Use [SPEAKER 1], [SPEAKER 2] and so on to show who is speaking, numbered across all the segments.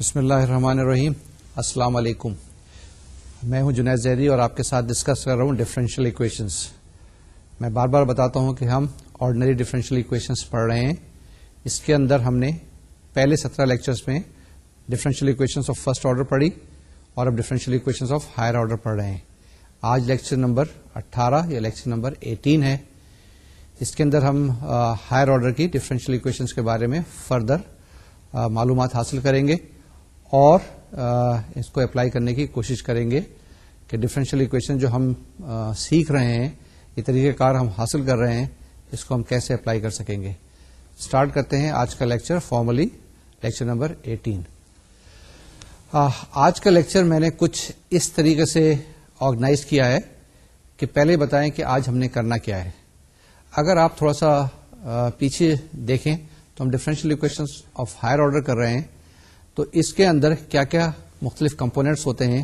[SPEAKER 1] بسم اللہ الرحمن الرحیم السلام علیکم میں ہوں جنید زہری اور آپ کے ساتھ ڈسکس کر رہا ہوں ڈفرینشیل اکویشنس میں بار بار بتاتا ہوں کہ ہم آرڈنری ڈفرینشیل اکویشنس پڑھ رہے ہیں اس کے اندر ہم نے پہلے سترہ لیکچرز میں differential equation of first order پڑھی اور اب differential equation of higher order پڑھ رہے ہیں آج لیکچر نمبر اٹھارہ یا لیکچر نمبر ایٹین ہے اس کے اندر ہم ہائر آرڈر کی ڈفرینشیل اکویشنس کے بارے میں فردر معلومات حاصل کریں گے اور اس کو اپلائی کرنے کی کوشش کریں گے کہ ڈفرینشیل اکویشن جو ہم سیکھ رہے ہیں یہ طریقہ کار ہم حاصل کر رہے ہیں اس کو ہم کیسے اپلائی کر سکیں گے اسٹارٹ کرتے ہیں آج کا lecture formally lecture number eighteen آج کا لیکچر میں نے کچھ اس طریقے سے آرگنائز کیا ہے کہ پہلے بتائیں کہ آج ہم نے کرنا کیا ہے اگر آپ تھوڑا سا پیچھے دیکھیں تو ہم differential equation of higher order کر رہے ہیں تو اس کے اندر کیا کیا مختلف کمپونیٹس ہوتے ہیں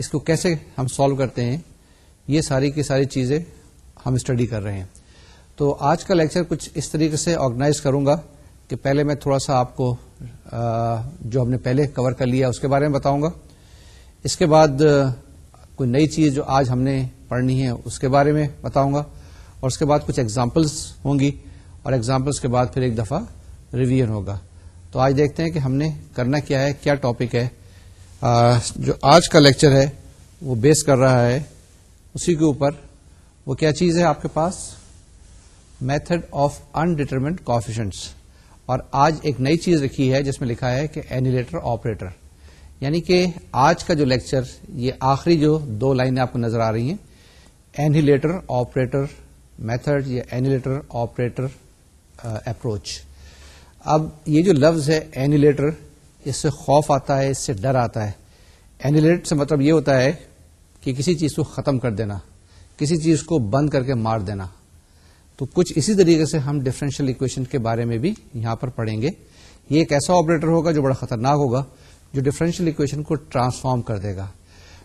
[SPEAKER 1] اس کو کیسے ہم سالو کرتے ہیں یہ ساری کی ساری چیزیں ہم اسٹڈی کر رہے ہیں تو آج کا لیکچر کچھ اس طریقے سے آرگنائز کروں گا کہ پہلے میں تھوڑا سا آپ کو جو ہم نے پہلے کور کر لیا اس کے بارے میں بتاؤں گا اس کے بعد کوئی نئی چیز جو آج ہم نے پڑھنی ہے اس کے بارے میں بتاؤں گا اور اس کے بعد کچھ ایگزامپلس ہوں گی اور ایگزامپلس کے بعد پھر ایک دفعہ ریویژن ہوگا تو آج دیکھتے ہیں کہ ہم نے کرنا کیا ہے کیا ٹاپک ہے جو آج کا لیکچر ہے وہ بیس کر رہا ہے اسی کے اوپر وہ کیا چیز ہے آپ کے پاس میتھڈ آف انڈیٹرمنٹ کافیشنس اور آج ایک نئی چیز رکھی ہے جس میں لکھا ہے کہ اینیلیٹر آپریٹر یعنی کہ آج کا جو لیکچر یہ آخری جو دو لائنیں آپ کو نظر آ رہی ہیں اینیلیٹر آپریٹر میتھڈ یا اینیلیٹر آپریٹر اپروچ اب یہ جو لفظ ہے اینیلیٹر اس سے خوف آتا ہے اس سے ڈر آتا ہے اینیلیٹر سے مطلب یہ ہوتا ہے کہ کسی چیز کو ختم کر دینا کسی چیز کو بند کر کے مار دینا تو کچھ اسی طریقے سے ہم ڈفرینشیل اکویشن کے بارے میں بھی یہاں پر پڑھیں گے یہ ایک ایسا آپریٹر ہوگا جو بڑا خطرناک ہوگا جو ڈفرینشیل اکویشن کو ٹرانسفارم کر دے گا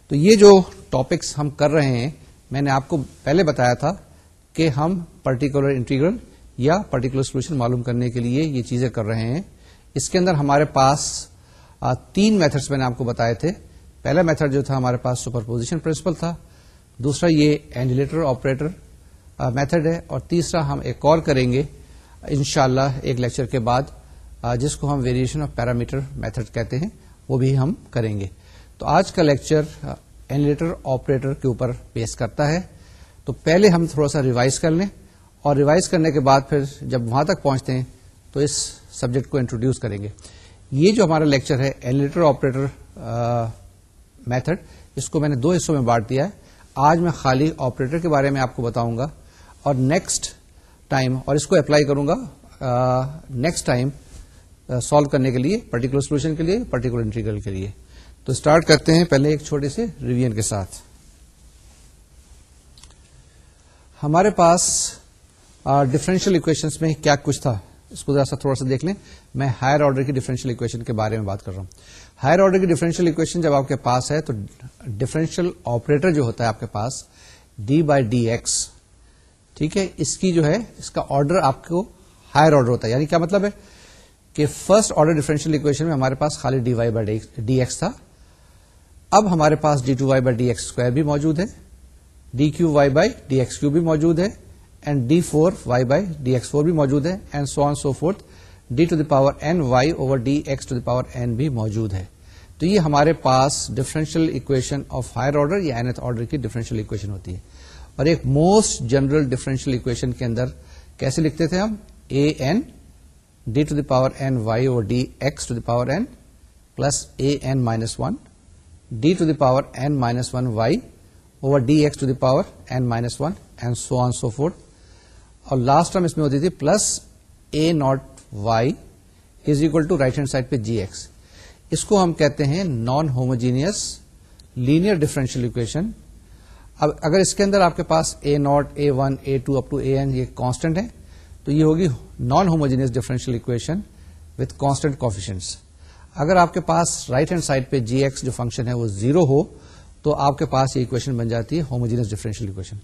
[SPEAKER 1] تو یہ جو ٹاپکس ہم کر رہے ہیں میں نے آپ کو پہلے بتایا تھا کہ ہم پرٹیکولر انٹیگرل یا پرٹیکولر سولوشن معلوم کرنے کے لیے یہ چیزیں کر رہے ہیں اس کے اندر ہمارے پاس تین میتھڈس میں نے آپ کو بتایا تھے پہلا میتھڈ جو تھا ہمارے پاس سپر پوزیشن پرنسپل تھا دوسرا یہ اینڈیلیٹر آپریٹر میتھڈ ہے اور تیسرا ہم ایک اور کریں گے ان ایک لیکچر کے بعد جس کو ہم ویریشن آف پیرامیٹر میتھڈ کہتے ہیں وہ بھی ہم کریں گے تو آج کا لیکچر اینڈیلیٹر آپریٹر کے اوپر بیس کرتا ہے تو پہلے ہم تھوڑا سا ریوائز کر لیں اور ریوائز کرنے کے بعد پھر جب وہاں تک پہنچتے ہیں تو اس سبجیکٹ کو انٹروڈیوس کریں گے یہ جو ہمارا لیکچر ہے آپریٹر میتھڈ اس کو میں نے دو حصوں میں بانٹ دیا ہے آج میں خالی آپریٹر کے بارے میں آپ کو بتاؤں گا اور نیکسٹ ٹائم اور اس کو اپلائی کروں گا نیکسٹ ٹائم سالو کرنے کے لیے پرٹیکولر سولوشن کے لیے پرٹیکولر انٹیگرل کے لیے تو اسٹارٹ کرتے ہیں پہلے ایک چھوٹے سے ریویژن کے ساتھ ہمارے پاس ڈفرینشیل اکویشن میں کیا کچھ تھا اس کو ذرا سا تھوڑا سا دیکھ لیں میں ہائر آرڈر کی ڈیفرنشیل اکویشن کے بارے میں بات کر رہا ہوں ہائر آرڈر کی ڈیفرنشیل اکویشن جب آپ کے پاس ہے تو ڈفرینشیل آپریٹر جو ہوتا ہے آپ کے پاس ڈی بائی ڈی ایکس ٹھیک ہے اس کی جو ہے اس کا آرڈر آپ کو ہائر آرڈر ہوتا ہے یعنی کیا مطلب ہے کہ فرسٹ آرڈر ڈیفرنشیل اکویشن میں ہمارے پاس خالی d y by d x تھا اب ہمارے پاس d two y by d x square بھی موجود ہے d cube y by d x cube بھی موجود ہے and d four y by d x four بھی موجود ہے and so on so forth d to the power n y over d x to the power n بھی موجود ہے تو یہ ہمارے پاس differential equation of higher order یا اینتھ آرڈر کی ڈفرینشیل اکویشن ہوتی ہے اور ایک موسٹ جنرل ڈفرینشیل اکویشن کے اندر کیسے لکھتے تھے ہم a n d to the power n y over d x to the power n plus a n minus one d to the power n minus one y over d x to the power n minus one and so on so forth اور last term اس میں ہوتی تھی plus a naught y is equal to right hand side پہ g x اس کو ہم کہتے ہیں non homogeneous linear differential equation اب اگر اس کے اندر آپ کے پاس a naught a one a two up to a n یہ کانسٹنٹ ہے تو یہ ہوگی non homogeneous differential equation with constant coefficients اگر آپ کے پاس رائٹ ہینڈ سائڈ پہ جی ایکس جو فنکشن ہے وہ زیرو ہو تو آپ کے پاس یہ اکویشن بن جاتی ہے homogeneous differential equation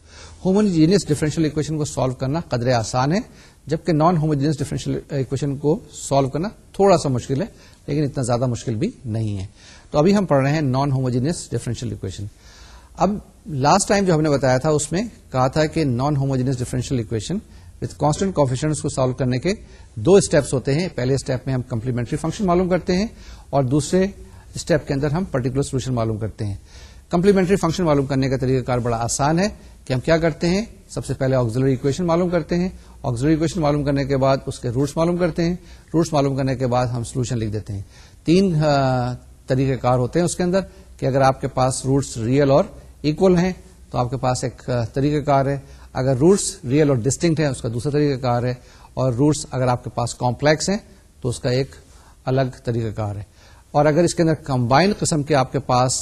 [SPEAKER 1] homogeneous differential equation کو سالو کرنا قدرے آسان ہے جبکہ نان ہوموجینس ڈیفرنشیل اکویشن کو سالو کرنا تھوڑا سا مشکل ہے لیکن اتنا زیادہ مشکل بھی نہیں ہے تو ابھی ہم پڑھ رہے ہیں نان ہوموجینس ڈیفرنشیل اکویشن اب لاسٹ ٹائم جو ہم نے بتایا تھا اس میں کہا تھا کہ non homogeneous differential equation with constant coefficients کو سالو کرنے کے دو اسٹیپس ہوتے ہیں پہلے اسٹیپ میں ہم کمپلیمنٹری فنکشن معلوم کرتے ہیں اور دوسرے اسٹیپ کے اندر ہم پرٹیکولر سولوشن معلوم کرتے ہیں کمپلیمنٹری فنکشن معلوم کرنے کا طریقہ کار بڑا آسان ہے کہ ہم کیا کرتے ہیں سب سے پہلے آگزلری اکویشن معلوم کرتے ہیں آگزلری اکویشن معلوم کرنے کے بعد اس کے روٹس معلوم کرتے ہیں روٹس معلوم کرنے کے بعد ہم سولوشن لکھ دیتے ہیں تین طریقہ کار ہوتے ہیں اس کے اندر کہ اگر آپ کے پاس روٹس ریئل اور اکول ہیں تو آپ کے پاس ایک طریقہ کار ہے اگر روٹس ریئل اور ڈسٹنکٹ ہیں اس کا دوسرا طریقہ کار ہے اور روٹس اگر آپ کے پاس کمپلیکس ہیں تو اس کا ایک الگ طریقہ کار ہے اور اگر اس کے اندر کمبائنڈ قسم کے آپ کے پاس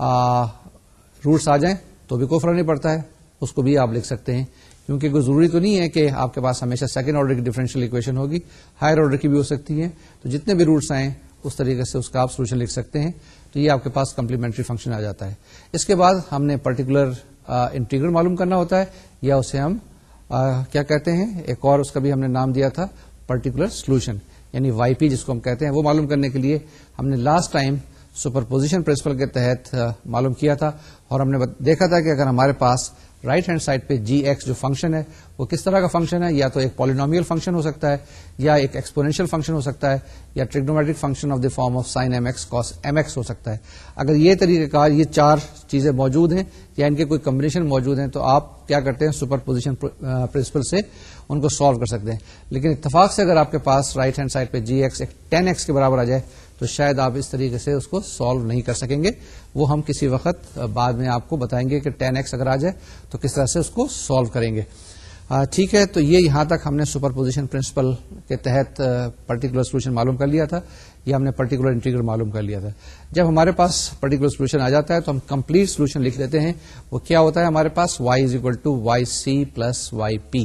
[SPEAKER 1] روٹس آ جائیں تو بھی کوئی فرق نہیں پڑتا ہے اس کو بھی آپ لکھ سکتے ہیں کیونکہ کوئی ضروری تو نہیں ہے کہ آپ کے پاس ہمیشہ سیکنڈ آرڈر کی ڈیفرنشیل اکویشن ہوگی ہائر آرڈر کی بھی ہو سکتی ہے تو جتنے بھی روٹس آئیں اس طریقے سے اس کا آپ سولوشن لکھ سکتے ہیں تو یہ آپ کے پاس کمپلیمنٹری فنکشن آ جاتا ہے اس کے بعد ہم نے پرٹیکولر انٹیگر معلوم کرنا ہوتا ہے یا اسے ہم کیا کہتے ہیں ایک اور اس کا بھی ہم نے نام دیا تھا پرٹیکولر سولوشن یعنی وائی پی جس کو ہم کہتے ہیں وہ معلوم کرنے کے لیے ہم نے last time superposition principle کے تحت معلوم کیا تھا اور ہم نے دیکھا تھا کہ اگر ہمارے پاس رائٹ ہینڈ سائڈ پہ جی ایکس جو فنکشن ہے وہ کس طرح کا فنکشن ہے یا تو ایک پالینومیل فنکشن ہو سکتا ہے یا ایک ایکسپورینشیل فنکشن ہو سکتا ہے یا trigonometric function of the form of sine m x cos m x ہو سکتا ہے اگر یہ طریقہ کار یہ چار چیزیں موجود ہیں یا ان کے کوئی کمبنیشن موجود ہیں تو آپ کیا کرتے ہیں سپر پوزیشن پرنسپل سے ان کو سالو کر سکتے ہیں لیکن اتفاق سے اگر آپ کے پاس رائٹ ہینڈ سائڈ پہ جی ایکس ٹین ایکس کے برابر آ جائے تو شاید آپ اس طریقے سے اس کو سالو نہیں کر سکیں گے وہ ہم کسی وقت بعد میں آپ کو بتائیں گے کہ ٹین ایکس اگر آ جائے تو کس طرح سے اس کو سالو کریں گے ٹھیک ہے تو یہ یہاں تک ہم نے سپر پوزیشن پرنسپل کے تحت پرٹیکولر سولوشن معلوم کر لیا تھا یا ہم نے پرٹیکولر انٹیگرل معلوم کر لیا تھا جب ہمارے پاس پرٹیکولر سولوشن آ جاتا ہے تو ہم کمپلیٹ سولوشن لکھ لیتے ہیں وہ کیا ہوتا ہے ہمارے پاس y is equal to y c plus y p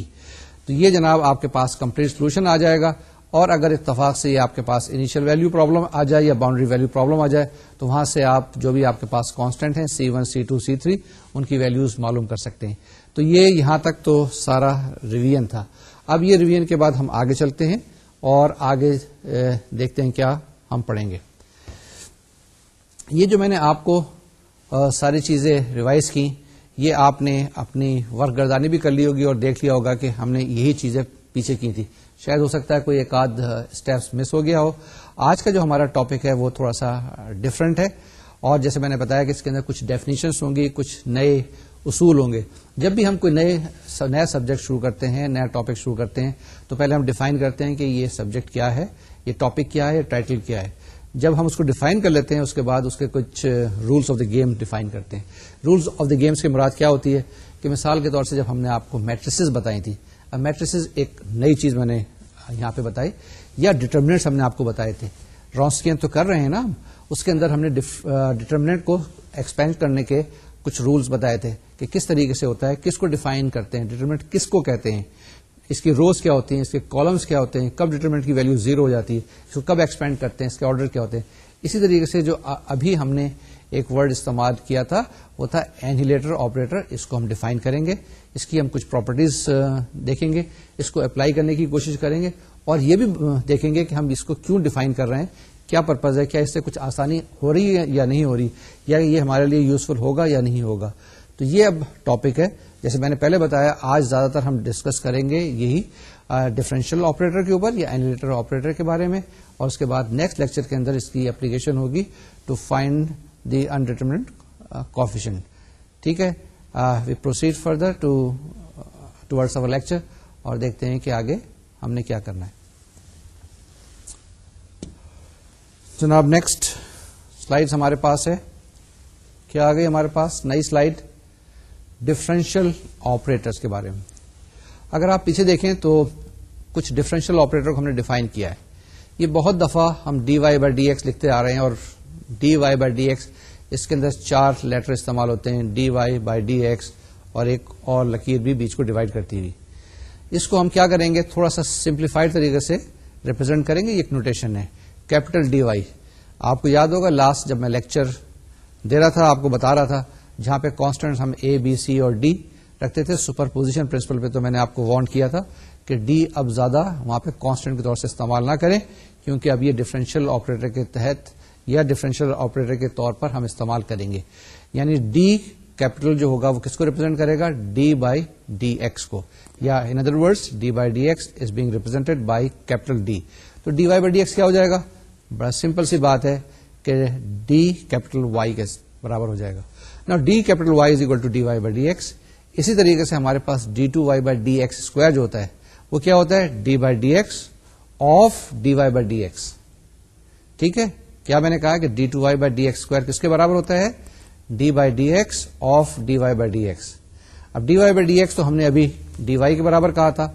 [SPEAKER 1] تو یہ جناب آپ کے پاس کمپلیٹ سولوشن آ جائے گا اور اگر اتفاق سے یہ آپ کے پاس انیشل ویلو پرابلم آ جائے یا باؤنڈری ویلو پرابلم آ جائے تو وہاں سے آپ جو بھی آپ کے پاس کانسٹینٹ ہیں C one C two C three ان کی ویلوز معلوم کر سکتے ہیں تو یہ یہاں تک تو سارا ریویژن تھا اب یہ ریویژن کے بعد ہم آگے چلتے ہیں اور آگے دیکھتے ہیں کیا ہم پڑھیں گے یہ جو میں نے آپ کو ساری چیزیں ریوائز کی یہ آپ نے اپنی ورک گردانی بھی کر لی ہوگی اور دیکھ لیا ہوگا کہ ہم نے یہی چیزیں پیچھے کی تھی شاید ہو سکتا ہے کوئی ایک آدھ اسٹیپس مس ہو گیا ہو آج کا جو ہمارا ٹاپک ہے وہ تھوڑا سا ڈفرینٹ ہے اور جیسے میں نے بتایا کہ اس کے اندر کچھ ڈیفینیشنس ہوں گی کچھ نئے اصول ہوں گے جب بھی ہم کوئی نئے نیا سبجیکٹ شروع کرتے ہیں نیا ٹاپک شروع کرتے ہیں تو پہلے ہم ڈیفائن کرتے ہیں کہ یہ سبجیکٹ کیا ہے یہ ٹاپک کیا ہے ٹائٹل کیا ہے جب ہم اس کو ڈیفائن کر لیتے ہیں اس کے بعد اس کے کچھ rules of the game define کرتے ہیں رولس آف دا گیمس کی مراد کیا ہوتی ہے کہ مثال کے طور سے جب ہم نے آپ کو میٹرسز بتائی تھی میٹریس ایک نئی چیز میں نے یہاں پہ بتائی یا ڈیٹرمنٹ ہم نے آپ کو بتائے تھے رونسکین تو کر رہے ہیں نا اس کے اندر ہم نے ڈیٹرمنٹ کو ایکسپینڈ کرنے کے کچھ رولس تھے کہ کس طریقے سے ہوتا ہے کس کو ڈیفائن کرتے ہیں ڈیٹرمنٹ کس کو کہتے ہیں اس کی روز کیا ہوتی ہیں اس کے کالمس کیا ہوتے ہیں کب ڈیٹرمنٹ کی ویلو زیرو ہو جاتی ہے اس کو کب ایکسپینڈ کرتے ہیں اس کے آرڈر کیا ہوتے ہیں اسی طریقے سے جو ابھی ہم نے ایک ورڈ استعمال کیا تھا وہ تھا اینہیلیٹر آپریٹر اس کو ہم ڈیفائن کریں گے اس کی ہم کچھ پراپرٹیز دیکھیں گے اس کو اپلائی کرنے کی کوشش کریں گے اور یہ بھی دیکھیں گے کہ ہم اس کو کیوں ڈیفائن کر رہے ہیں کیا پرپز ہے کیا اس سے کچھ آسانی ہو رہی ہے یا نہیں ہو رہی یا یہ ہمارے لیے یوزفل ہوگا یا نہیں ہوگا تو یہ اب ٹاپک ہے جیسے میں نے پہلے بتایا آج زیادہ تر ہم ڈسکس کریں گے یہی ڈفرینشیل آپریٹر کے اوپر یا اینیلیٹر آپریٹر کے بارے میں اور اس کے بعد نیکسٹ لیکچر کے اندر اس کی اپلیکیشن ہوگی to find the indeterminate coefficient ٹھیک ہے we proceed further to towards our lecture اور دیکھتے ہیں کہ آگے ہم نے کیا کرنا ہے جناب نیکسٹ سلائڈ ہمارے پاس ہے کیا آگے ہمارے پاس نئی سلائڈ ڈفرینشیل آپریٹر کے بارے میں اگر آپ پیچھے دیکھیں تو کچھ ڈفرینشیل آپریٹر کو ہم نے ڈیفائن کیا ہے یہ بہت دفعہ ہم d y by d x لکھتے آ رہے ہیں اور d y by d x اس کے اندر چار لیٹر استعمال ہوتے ہیں d y by d x اور ایک اور لکیر بھی بیچ کو ڈیوائڈ کرتی ہوئی اس کو ہم کیا کریں گے تھوڑا سا سمپلیفائڈ طریقے سے ریپرزینٹ کریں گے ایک نوٹیشن ہے کیپٹل ڈی وائی آپ کو یاد ہوگا لاسٹ جب میں لیکچر دے رہا تھا آپ کو بتا رہا تھا جہاں پہ کانسٹنٹ ہم اے بی سی اور ڈی رکھتے تھے سپر پوزیشن پرنسپل پہ تو میں نے آپ کو وارن کیا تھا کہ ڈی اب زیادہ وہاں پہ کانسٹنٹ کے طور سے استعمال نہ کریں کیونکہ اب یہ ڈفرینشیل آپریٹر کے تحت یا ڈیفرنشل آپریٹر کے طور پر ہم استعمال کریں گے یعنی ڈی کیپٹل جو ہوگا وہ کس کو ریپرزینٹ کرے گا ڈی بائی ڈی ایکس کو یا in other word d by d x is being represent by capital D تو d y by d x کیا ہو جائے گا بڑا سمپل سی بات ہے کہ ڈی کیپٹل وائی کے برابر ہو جائے گا نا d capital y y is equal to d by d x اسی طریقے سے ہمارے پاس d two y by d x square جو ہوتا ہے وہ کیا ہوتا ہے d by d x of d y by d x ٹھیک ہے کیا میں نے کہا کہ d two y by d x square کس کے برابر ہوتا ہے d by d x of d y by D X اب D Y by D X تو ہم نے ابھی ڈی وائی کے برابر کہا تھا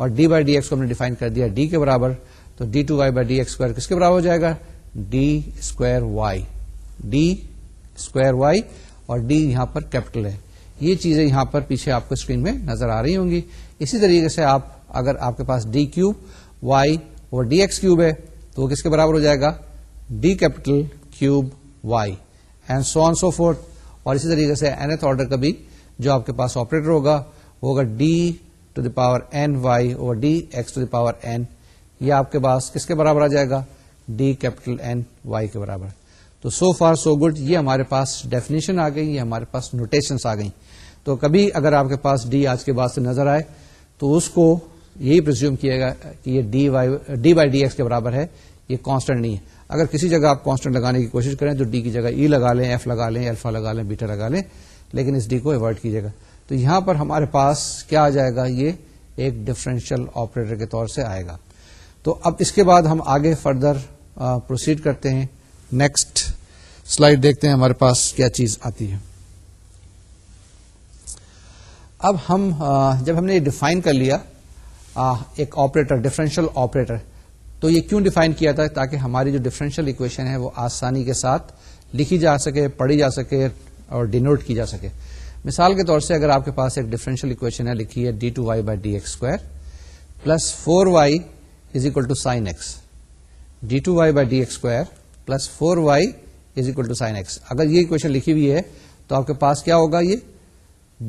[SPEAKER 1] اور ڈی بائی ڈی ایکس کو ہم نے ڈیفائن کر دیا ڈی کے برابر تو d two y by d x square کس کے برابر ہو جائے گا d square y d square y اور ڈی یہاں پر کیپٹل ہے یہ چیزیں یہاں پر پیچھے آپ کو اسکرین میں نظر آ رہی ہوں گی اسی طریقے سے آپ اگر آپ کے پاس ڈی کیوب وائی اور ڈی ایکس کیوب ہے تو وہ کس کے برابر ہو جائے گا d capital cube y and so on so forth اور اسی طریقے سے آرڈر کا بھی جو آپ کے پاس آپریٹر ہوگا وہ ہوگا d to the power n y اور d x to the power n یہ آپ کے پاس کس کے برابر آ جائے گا ڈی کیپٹل این وائی کے برابر تو سو فار سو گڈ یہ ہمارے پاس ڈیفینیشن آ گئی یہ ہمارے پاس نوٹیشن آ گئی تو کبھی اگر آپ کے پاس ڈی آج کے بعد سے نظر آئے تو اس کو یہی پرزیوم کیا گا کہ یہ d y d by d x کے برابر ہے یہ کانسٹنٹ نہیں ہے اگر کسی جگہ آپ کانسٹنٹ لگانے کی کوشش کریں تو ڈی کی جگہ ای e لگا لیں ایف لگا لیں الفا لگا لیں بیٹا لگا لیں لیکن اس ڈی کو اوائڈ کیجیے گا تو یہاں پر ہمارے پاس کیا آ جائے گا یہ ایک ڈفرینشیل آپریٹر کے طور سے آئے گا تو اب اس کے بعد ہم آگے فردر پروسیڈ کرتے ہیں نیکسٹ سلائڈ دیکھتے ہیں ہمارے پاس کیا چیز آتی ہے اب ہم جب ہم نے ڈیفائن کر لیا ایک آپریٹر ڈفرینشیل آپریٹر تو یہ کیوں ڈیفائن کیا تھا تاکہ ہماری جو ڈفرینشیل اکویشن ہے وہ آسانی کے ساتھ لکھی جا سکے پڑھی جا سکے اور ڈینوٹ کی جا سکے مثال کے طور سے اگر آپ کے پاس ایک ڈیفرنشیل اکویشن ہے لکھی ہے D two Y by D X square plus four Y is equal to sine X D two Y by D X square plus four Y is equal to sine X اگر یہ equation لکھی ہوئی ہے تو آپ کے پاس کیا ہوگا یہ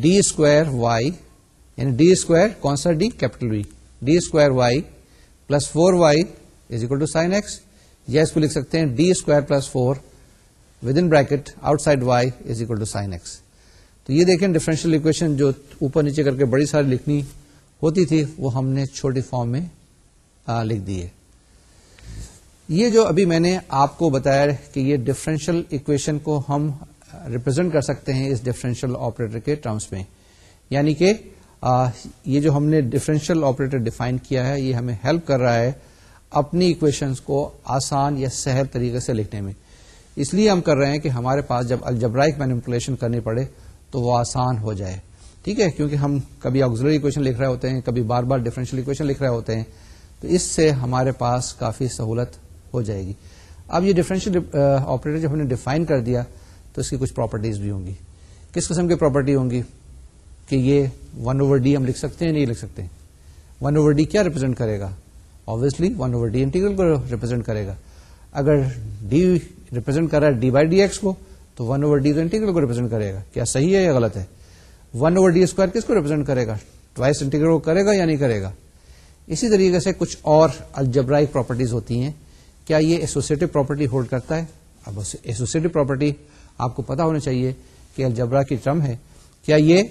[SPEAKER 1] ڈی اسکوائر وائی یعنی ڈی اسکوائر کون سا d capital v d square y plus four y is equal to sine x یا اس کو لکھ سکتے ہیں d square plus four with in bracket outside y is equal to sine x تو یہ دیکھیں ڈیفرنشیل اکویشن جو اوپر نیچے کر کے بڑی ساری لکھنی ہوتی تھی وہ ہم نے چھوٹی فارم میں لکھ دی ہے یہ جو ابھی میں نے آپ کو بتایا کہ یہ ڈفرینشیل اکویشن کو ہم ریپرزینٹ کر سکتے ہیں اس ڈفرینشیل آپریٹر کے ٹرمس میں یعنی کہ یہ جو ہم نے ڈفرینشیل آپریٹر ڈیفائن کیا ہے یہ ہمیں ہیلپ کر رہا ہے اپنی اکویشن کو آسان یا سہل طریقے سے لکھنے میں اس لیے ہم کر رہے ہیں کہ ہمارے پاس جب الجبرائک مینیپولیشن کرنی پڑے تو وہ آسان ہو جائے ٹھیک ہے کیونکہ ہم کبھی آگزلری اکویشن لکھ رہے ہوتے ہیں کبھی بار بار ڈفرینشیل اکویشن لکھ رہے ہوتے ہیں تو اس سے ہمارے پاس کافی سہولت ہو جائے گی اب یہ ڈفرینشیل آپریٹر جب ہم نے ڈیفائن کر دیا تو اس کی کچھ پراپرٹیز بھی ہوں گی کس قسم کی پراپرٹی ہوں گی کہ یہ ون اوور ڈی ہم لکھ سکتے ہیں نہیں لکھ سکتے ون اوور ڈی کیا ریپرزینٹ کرے گا ون اوور ڈی کو ریپرزینٹ کرے گا اگر ڈی ریپرزینٹ کر رہا ہے ڈی بائی ڈی ایکس کو تو ون اوور ڈی انٹیگرل کو ریپرزینٹ کرے گا کیا صحیح ہے یا غلط ہے ون اوور ڈی اسکوائر کس کو ریپرزینٹ کرے گا ٹوائس کو کرے گا یا نہیں کرے گا اسی طریقے سے کچھ اور الجبرائی پراپرٹیز ہوتی ہیں کیا یہ ایسوسیٹو پراپرٹی ہولڈ کرتا ہے اب ایسوسیٹو پراپرٹی آپ کو پتا ہونا چاہیے کہ الجبرا کی ٹرم ہے کیا یہ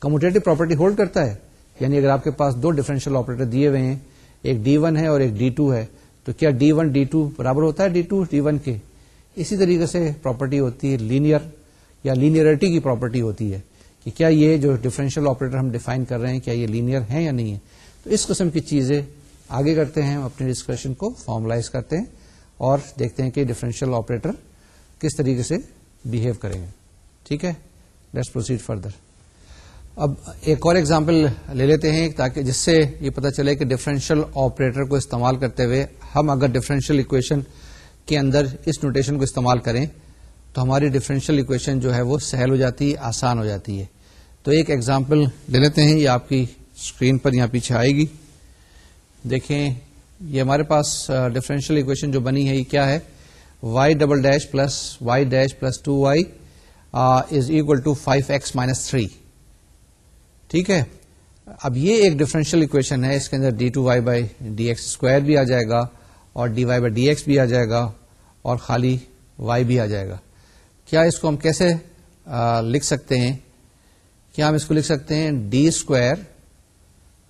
[SPEAKER 1] کمپٹیٹ پراپرٹی ہولڈ کرتا ہے یعنی اگر آپ کے پاس دو ڈیفرنشیل آپریٹر دیے ہوئے ہیں ایک ڈی ون ہے اور ایک ڈی ٹو ہے تو کیا ڈی ون ڈی ٹو برابر ہوتا ہے ڈی ٹو ڈی ون کے اسی طریقے سے پراپرٹی ہوتی ہے لینئر یا لینئرٹی کی پراپرٹی ہوتی ہے کہ کیا یہ جو ڈیفرنشیل آپریٹر ہم ڈیفائن کر رہے ہیں کیا یہ لینئر ہے یا نہیں ہے تو اس قسم کی چیزیں آگے کرتے ہیں اپنے ڈسکشن کو فارملائز کرتے ہیں اور دیکھتے ہیں کہ ڈیفرنشیل آپریٹر کس طریقے سے بہیو کریں گے ٹھیک ہے لیٹس پروسیڈ فردر اب ایک اور ایگزامپل لے لیتے ہیں تاکہ جس سے یہ پتا چلے کہ ڈفرینشیل آپریٹر کو استعمال کرتے ہوئے ہم اگر ڈفرینشیل اکویشن کے اندر اس نوٹیشن کو استعمال کریں تو ہماری ڈفرینشیل اکویشن جو ہے وہ سہل ہو جاتی ہے آسان ہو جاتی ہے تو ایک ایگزامپل لے لیتے ہیں یہ آپ کی اسکرین پر یہاں پیچھے آئے گی دیکھیں یہ ہمارے پاس ڈفرینشیل اکویشن جو بنی ہے یہ کیا ہے y double dash plus y dash plus two y is equal to five x minus three ٹھیک ہے اب یہ ایک ڈفرینشیل اکویشن ہے اس کے اندر d two y by d x square بھی آ جائے گا اور d y by d x بھی آ جائے گا اور خالی وائی بھی آ جائے گا کیا اس کو ہم کیسے لکھ سکتے ہیں کیا ہم اس کو لکھ سکتے ہیں d square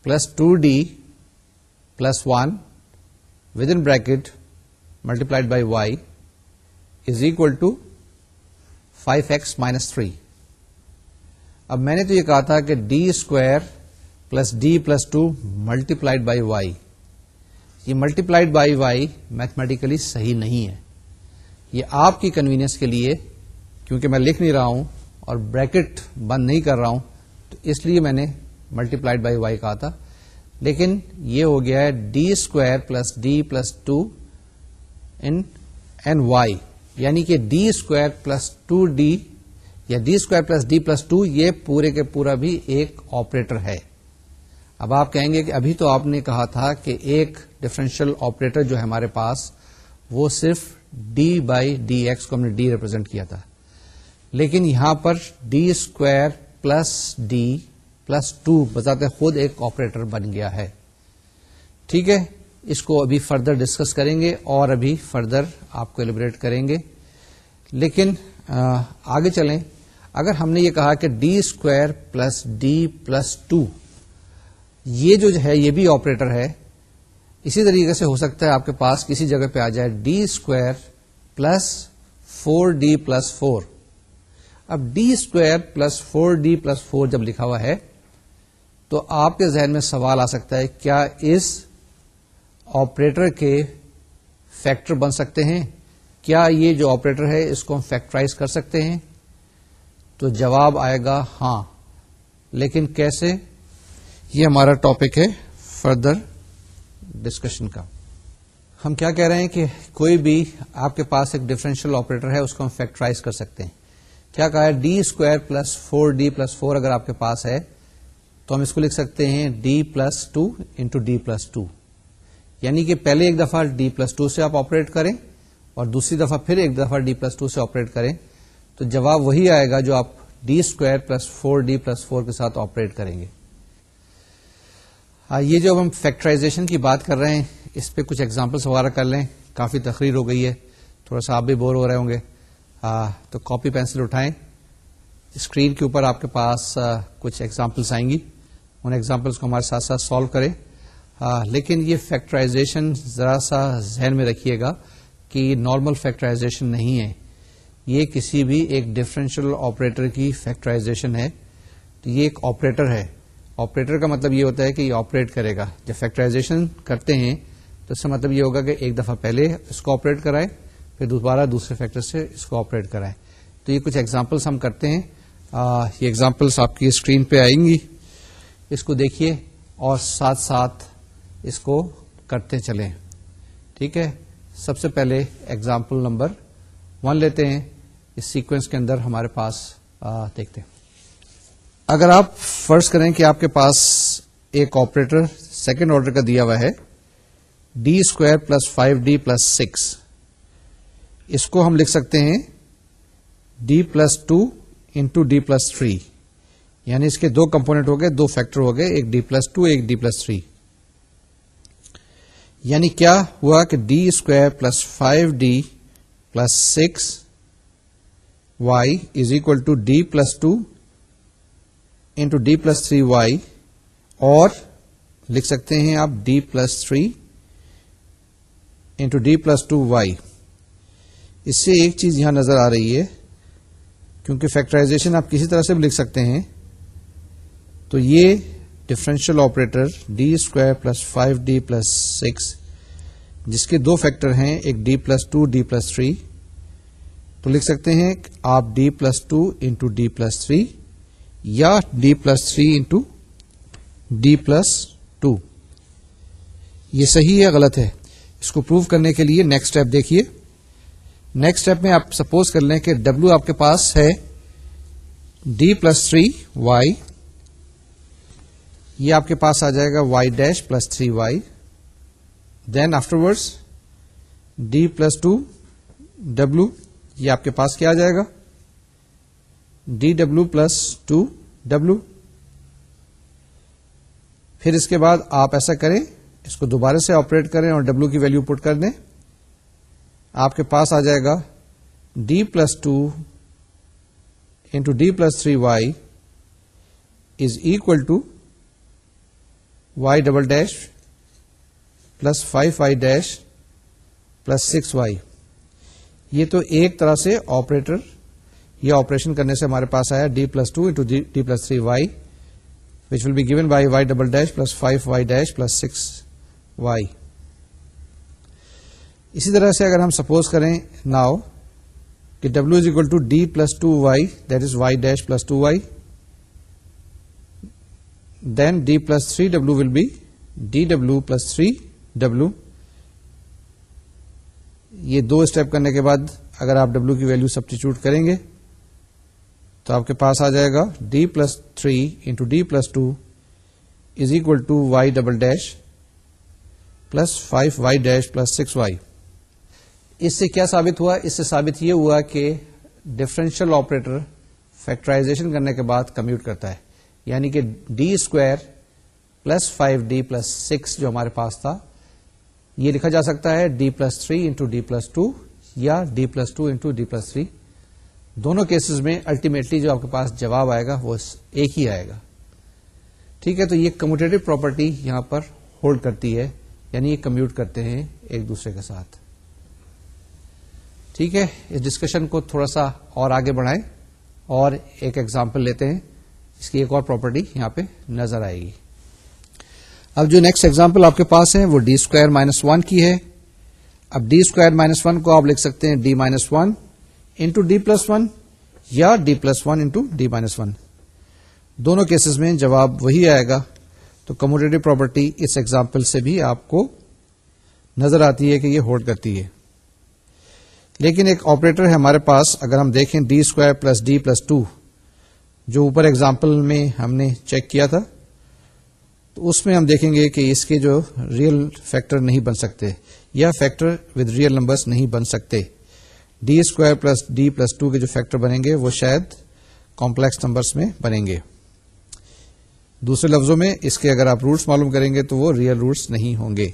[SPEAKER 1] plus two d plus one with in bracket multiplied by y is equal to five x minus three اب میں نے تو یہ کہا تھا کہ d square plus d plus two multiplied by y یہ multiplied by Y mathematically صحیح نہیں ہے یہ آپ کی کنوینئنس کے لیے کیونکہ میں لکھ نہیں رہا ہوں اور بریکٹ بند نہیں کر رہا ہوں تو اس لیے میں نے ملٹی پلائڈ بائی وائی کہا تھا لیکن یہ ہو گیا ہے d square plus d plus two in n y یعنی کہ d square plus two d یا d square plus d plus two یہ پورے کے پورا بھی ایک آپریٹر ہے اب آپ کہیں گے کہ ابھی تو آپ نے کہا تھا کہ ایک ڈفرینشیل آپریٹر جو ہمارے پاس وہ صرف ڈی بائی ڈی ایکس کو ہم نے ڈی ریپرزینٹ کیا تھا لیکن یہاں پر d square plus d plus two بذات خود ایک آپریٹر بن گیا ہے ٹھیک ہے اس کو ابھی فردر ڈسکس کریں گے اور ابھی فردر آپ کو ایلیبریٹ کریں گے لیکن آگے چلیں اگر ہم نے یہ کہا کہ d square plus d plus two یہ جو ہے یہ بھی آپریٹر ہے اسی طریقے سے ہو سکتا ہے آپ کے پاس کسی جگہ پہ آ جائے d square plus four d plus four اب d square plus four d plus four جب لکھا ہوا ہے تو آپ کے ذہن میں سوال آ سکتا ہے کیا اس آپریٹر کے فیکٹر بن سکتے ہیں کیا یہ جو آپریٹر ہے اس کو ہم فیکٹرائز کر سکتے ہیں تو جواب آئے گا ہاں لیکن کیسے یہ ہمارا ٹاپک ہے فردر ڈسکشن کا ہم کیا کہہ رہے ہیں کہ کوئی بھی آپ کے پاس ایک ڈفرینشیل آپریٹر ہے اس کو ہم فیکٹرائز کر سکتے ہیں کیا کہا ہے d square plus four d plus four اگر آپ کے پاس ہے تو ہم اس کو لکھ سکتے ہیں D plus two into D plus two یعنی کہ پہلے ایک دفعہ ڈی پلس ٹو سے آپ آپریٹ کریں اور دوسری دفعہ پھر ایک دفعہ ڈی پلس ٹو سے آپریٹ کریں تو جواب وہی آئے گا جو آپ d square plus four d plus four کے ساتھ آپریٹ کریں گے یہ جو ہم فیکٹرائزیشن کی بات کر رہے ہیں اس پہ کچھ ایگزامپلس وغیرہ کر لیں کافی تقریر ہو گئی ہے تھوڑا سا آپ بھی بور ہو رہے ہوں گے تو کاپی پینسل اٹھائیں اسکرین کے اوپر آپ کے پاس کچھ ایگزامپلس آئیں گی ان ایگزامپلس کو ہمارے ساتھ ساتھ سالو کریں لیکن یہ فیکٹرائزیشن ذرا سا ذہن میں رکھیے گا کہ نارمل فیکٹرائزیشن نہیں ہے یہ کسی بھی ایک ڈفرینشیل آپریٹر کی فیکٹرائزیشن ہے تو یہ ایک آپریٹر ہے آپریٹر کا مطلب یہ ہوتا ہے کہ یہ آپریٹ کرے گا جب فیکٹرائزیشن کرتے ہیں تو اس کا مطلب یہ ہوگا کہ ایک دفعہ پہلے اس کو آپریٹ کرائے پھر دوبارہ دوسرے فیکٹر سے اس کو آپریٹ کرائے تو یہ کچھ ایگزامپلس ہم کرتے ہیں یہ ایگزامپلس آپ کی اسکرین پہ آئیں گی اس کو دیکھیے اور ساتھ ساتھ اس کو کرتے چلیں ٹھیک ہے سب سے پہلے ایگزامپل نمبر ون لیتے ہیں اس سیکوینس کے اندر ہمارے پاس دیکھتے ہیں اگر آپ فرض کریں کہ آپ کے پاس ایک آپریٹر سیکنڈ آرڈر کا دیا ہوا ہے D square plus five D plus six اس کو ہم لکھ سکتے ہیں D plus two into D plus three یعنی اس کے دو کمپونیٹ ہو گئے دو فیکٹر ہو گئے ایک ڈی پلس ٹو ایک ڈی پلس تھری یعنی کیا ہوا کہ d square plus five d plus six y is equal to d plus two into d plus three y اور لکھ سکتے ہیں آپ d plus three into d plus two y اس سے ایک چیز یہاں نظر آ رہی ہے کیونکہ فیکٹرائزیشن آپ کسی طرح سے بھی لکھ سکتے ہیں تو یہ differential operator D square plus five D plus six جس کے دو فیکٹر ہیں ایک D plus two D plus three تو لکھ سکتے ہیں آپ D plus two into D plus three یا D plus three into D plus two یہ صحیح ہے غلط ہے اس کو پروف کرنے کے لیے نیکسٹ اسٹیپ دیکھیے نیکسٹ اسٹیپ میں آپ سپوز کر لیں کہ ڈبلو آپ کے پاس ہے ڈی پلس تھری وائی یہ آپ کے پاس آ جائے گا Y dash plus three Y then after words D plus two W یہ آپ کے پاس کیا آ جائے گا D W plus two W پھر اس کے بعد آپ ایسا کریں اس کو دوبارہ سے آپریٹ کریں اور ڈبلو کی ویلو پٹ کر دیں آپ کے پاس آ جائے گا D plus two into D plus three y is equal to y double dash plus y dash plus six y یہ تو ایک طرح سے آپریٹر یا آپریشن کرنے سے ہمارے پاس آیا D plus two into D plus three Y which will be given by Y double dash plus five Y dash plus six Y اسی طرح سے اگر ہم سپوز کریں ناؤ کہ W is equal to D plus two Y that is Y dash plus two Y then D plus three W will be D W plus three W یہ دو step کرنے کے بعد اگر آپ ڈبلو کی ویلو سبسٹیچیوٹ کریں گے تو آپ کے پاس آ جائے گا D plus three into D plus two is equal to Y double dash plus five Y dash plus six Y اس سے کیا ثابت ہوا اس سے ثابت یہ ہوا کہ ڈفرینشیل آپریٹر فیکٹرائزیشن کرنے کے بعد کمپیوٹ کرتا ہے یعنی کہ D square plus five D plus six جو ہمارے پاس تھا یہ لکھا جا سکتا ہے D plus three into D plus two یا D plus two into D plus three دونوں کیسز میں الٹیمیٹلی جو آپ کے پاس جواب آئے گا وہ ایک ہی آئے گا ٹھیک ہے تو یہ کمٹیٹو پراپرٹی یہاں پر ہولڈ کرتی ہے یعنی یہ کمیوٹ کرتے ہیں ایک دوسرے کے ساتھ ٹھیک ہے اس ڈسکشن کو تھوڑا سا اور آگے بڑھائیں اور ایک ایگزامپل لیتے ہیں اس کی ایک اور پراپرٹی یہاں پہ نظر آئے گی اب جو نیکسٹ ایگزامپل آپ کے پاس ہے وہ ڈی اسکوائر مائنس ون کی ہے اب ڈی اسکوائر مائنس ون کو آپ لکھ سکتے ہیں D minus one into D plus one یا D plus one into D minus one دونوں کیسز میں جواب وہی آئے گا تو کموڈیٹو پراپرٹی اس ایگزامپل سے بھی آپ کو نظر آتی ہے کہ یہ ہولڈ کرتی ہے لیکن ایک آپریٹر ہے ہمارے پاس اگر ہم دیکھیں D square plus D plus two جو اوپر ایگزامپل میں ہم نے چیک کیا تھا تو اس میں ہم دیکھیں گے کہ اس کے جو ریئل فیکٹر نہیں بن سکتے یا فیکٹر ود ریئل نمبر نہیں بن سکتے D square plus D plus two کے جو فیکٹر بنیں گے وہ شاید کمپلیکس نمبرس میں بنیں گے دوسرے لفظوں میں اس کے اگر آپ روٹس معلوم کریں گے تو وہ ریئل روٹس نہیں ہوں گے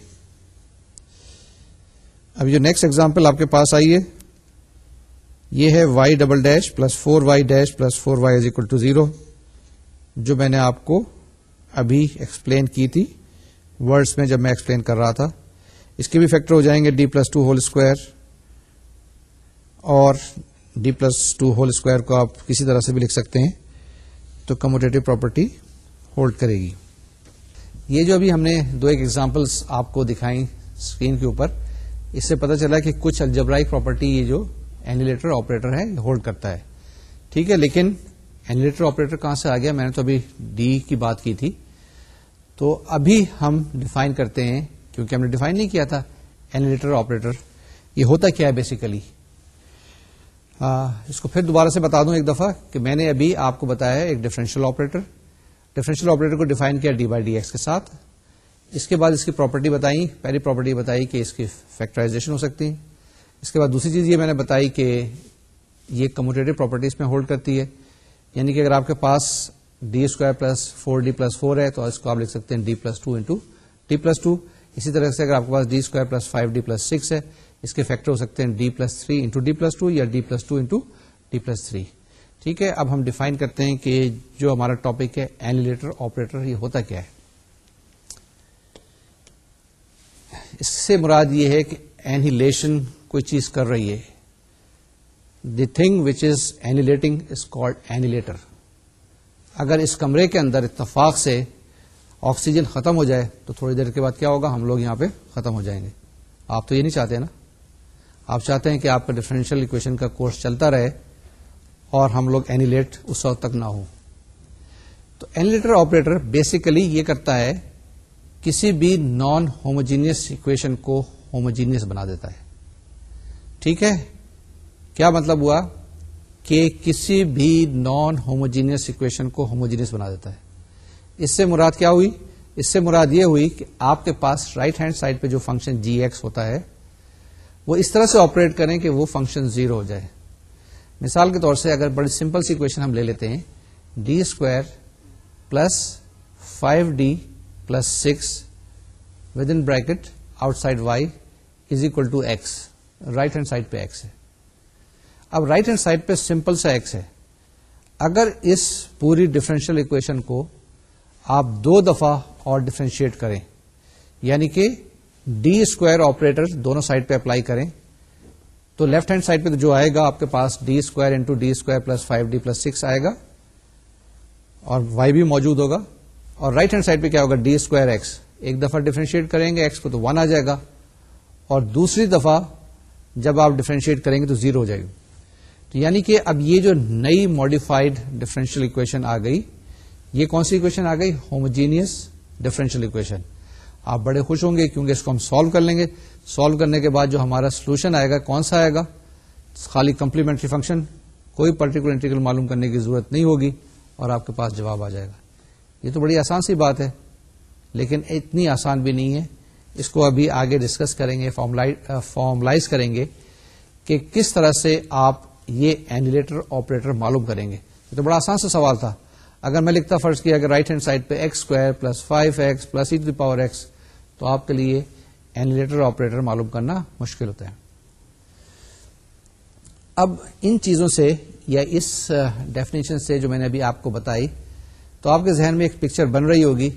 [SPEAKER 1] اب جو نیکسٹ ایگزامپل آپ کے پاس آئیے یہ ہے Y double dash plus four Y dash plus four Y is equal to zero جو میں نے آپ کو ابھی ایکسپلین کی تھی ورڈس میں جب میں ایکسپلین کر رہا تھا اس کے بھی فیکٹر ہو جائیں گے D plus two whole square اور D plus two whole square کو آپ کسی طرح سے بھی لکھ سکتے ہیں تو کمپوٹیو پراپرٹی ہولڈ کرے گی یہ جو ابھی ہم نے دو ایک ایگزامپلس آپ کو دکھائیں اسکرین کے اوپر اس سے پتا چلا کہ کچھ الجبرائی پراپرٹی یہ جو اینیلیٹر آپریٹر ہے ہولڈ کرتا ہے ٹھیک ہے لیکن ٹر آپریٹر کہاں سے آ گیا میں نے تو ابھی ڈی کی بات کی تھی تو ابھی ہم ڈیفائن کرتے ہیں کیونکہ ہم نے ڈیفائن نہیں کیا تھا اینیریٹر آپریٹر یہ ہوتا کیا ہے بیسیکلی اس کو پھر دوبارہ سے بتا دوں ایک دفعہ کہ میں نے ابھی آپ کو بتایا ایک ڈیفرنشیل آپریٹر ڈیفرنشیل آپریٹر کو ڈیفائن کیا ڈی بائی ڈی ایس کے ساتھ اس کے بعد اس کی پراپرٹی بتائی پہلی پراپرٹی بتائی کہ اس کی فیکٹرائزیشن ہو سکتی اس کے بعد دوسری چیز یہ میں نے بتائی کہ یہ کموٹیو پراپرٹیز میں ہولڈ کرتی ہے یعنی کہ اگر آپ کے پاس D square plus four D plus four ہے تو اس کو آپ لکھ سکتے ہیں D plus two into D plus two اسی طرح سے اگر آپ کے پاس D square plus five D plus six ہے اس کے فیکٹر ہو سکتے ہیں D plus three into D plus two یا D plus two into D plus three ٹھیک ہے اب ہم ڈیفائن کرتے ہیں کہ جو ہمارا ٹاپک ہے اینیلیٹر آپریٹر یہ ہوتا کیا ہے اس سے مراد یہ ہے کہ اینیلیشن کوئی چیز کر رہی ہے the thing which is annihilating is called annihilator اگر اس کمرے کے اندر اتفاق سے آکسیجن ختم ہو جائے تو تھوڑی دیر کے بعد کیا ہوگا ہم لوگ یہاں پہ ختم ہو جائیں گے آپ تو یہ نہیں چاہتے نا آپ چاہتے ہیں کہ آپ کا ڈفرینشیل اکویشن کا کورس چلتا رہے اور ہم لوگ اینیلیٹ اس وقت تک نہ ہو تو اینیلیٹر آپریٹر بیسیکلی یہ کرتا ہے کسی بھی نان ہوموجینئس اکویشن کو ہوموجینس بنا دیتا ہے ٹھیک ہے کیا مطلب ہوا کہ کسی بھی نان ہوموجینئس اکویشن کو ہوموجینس بنا دیتا ہے اس سے مراد کیا ہوئی اس سے مراد یہ ہوئی کہ آپ کے پاس رائٹ ہینڈ سائڈ پہ جو فنکشن جی ایکس ہوتا ہے وہ اس طرح سے آپریٹ کریں کہ وہ فنکشن زیرو ہو جائے مثال کے طور سے اگر بڑی سمپل سی اکویشن ہم لے لیتے ہیں D square plus five D plus six with in bracket outside y is equal to x right hand side پہ ایکس ہے اب رائٹ ہینڈ سائڈ پہ سمپل سا ایکس ہے اگر اس پوری ڈفرینشیل اکویشن کو آپ دو دفعہ اور ڈفرینشیٹ کریں یعنی کہ ڈی اسکوائر آپریٹر دونوں سائڈ پہ اپلائی کریں تو لیفٹ ہینڈ سائڈ پہ جو آئے گا آپ کے پاس D square into D square plus five D plus six آئے گا اور وائی بھی موجود ہوگا اور رائٹ ہینڈ سائڈ پہ کیا ہوگا ڈی اسکوائر ایکس ایک دفعہ ڈیفرینشیٹ کریں گے ایکس کو تو ون آ جائے گا اور دوسری دفعہ جب آپ ڈیفرینشیٹ کریں گے تو زیرو ہو جائے گا تو یعنی کہ اب یہ جو نئی ماڈیفائڈ ڈیفرنشیل اکویشن آ گئی یہ کون سی اکویشن آ گئی ہوموجینئس ڈیفرنشیل اکویشن آپ بڑے خوش ہوں گے کیونکہ اس کو ہم سالو کر لیں گے سالو کرنے کے بعد جو ہمارا سولوشن آئے گا کون سا آئے گا خالی کمپلیمنٹری فنکشن کوئی پرٹیکولر انٹیگرل معلوم کرنے کی ضرورت نہیں ہوگی اور آپ کے پاس جواب آ جائے گا یہ تو بڑی آسان سی بات ہے لیکن اتنی آسان بھی نہیں ہے اس کو ابھی آگے ڈسکس کریں گے فارملائز کریں گے کہ کس طرح سے آپ یہ اینیلیٹر آپریٹر معلوم کریں گے یہ تو بڑا آسان سا سوال تھا اگر میں لکھتا فرض کیا اگر رائٹ ہینڈ سائڈ پہ x x x square plus plus five the power تو آپ کے لیے اینیلیٹر آپریٹر معلوم کرنا مشکل ہوتا ہے اب ان چیزوں سے یا اس ڈیفینیشن سے جو میں نے ابھی آپ کو بتائی تو آپ کے ذہن میں ایک پکچر بن رہی ہوگی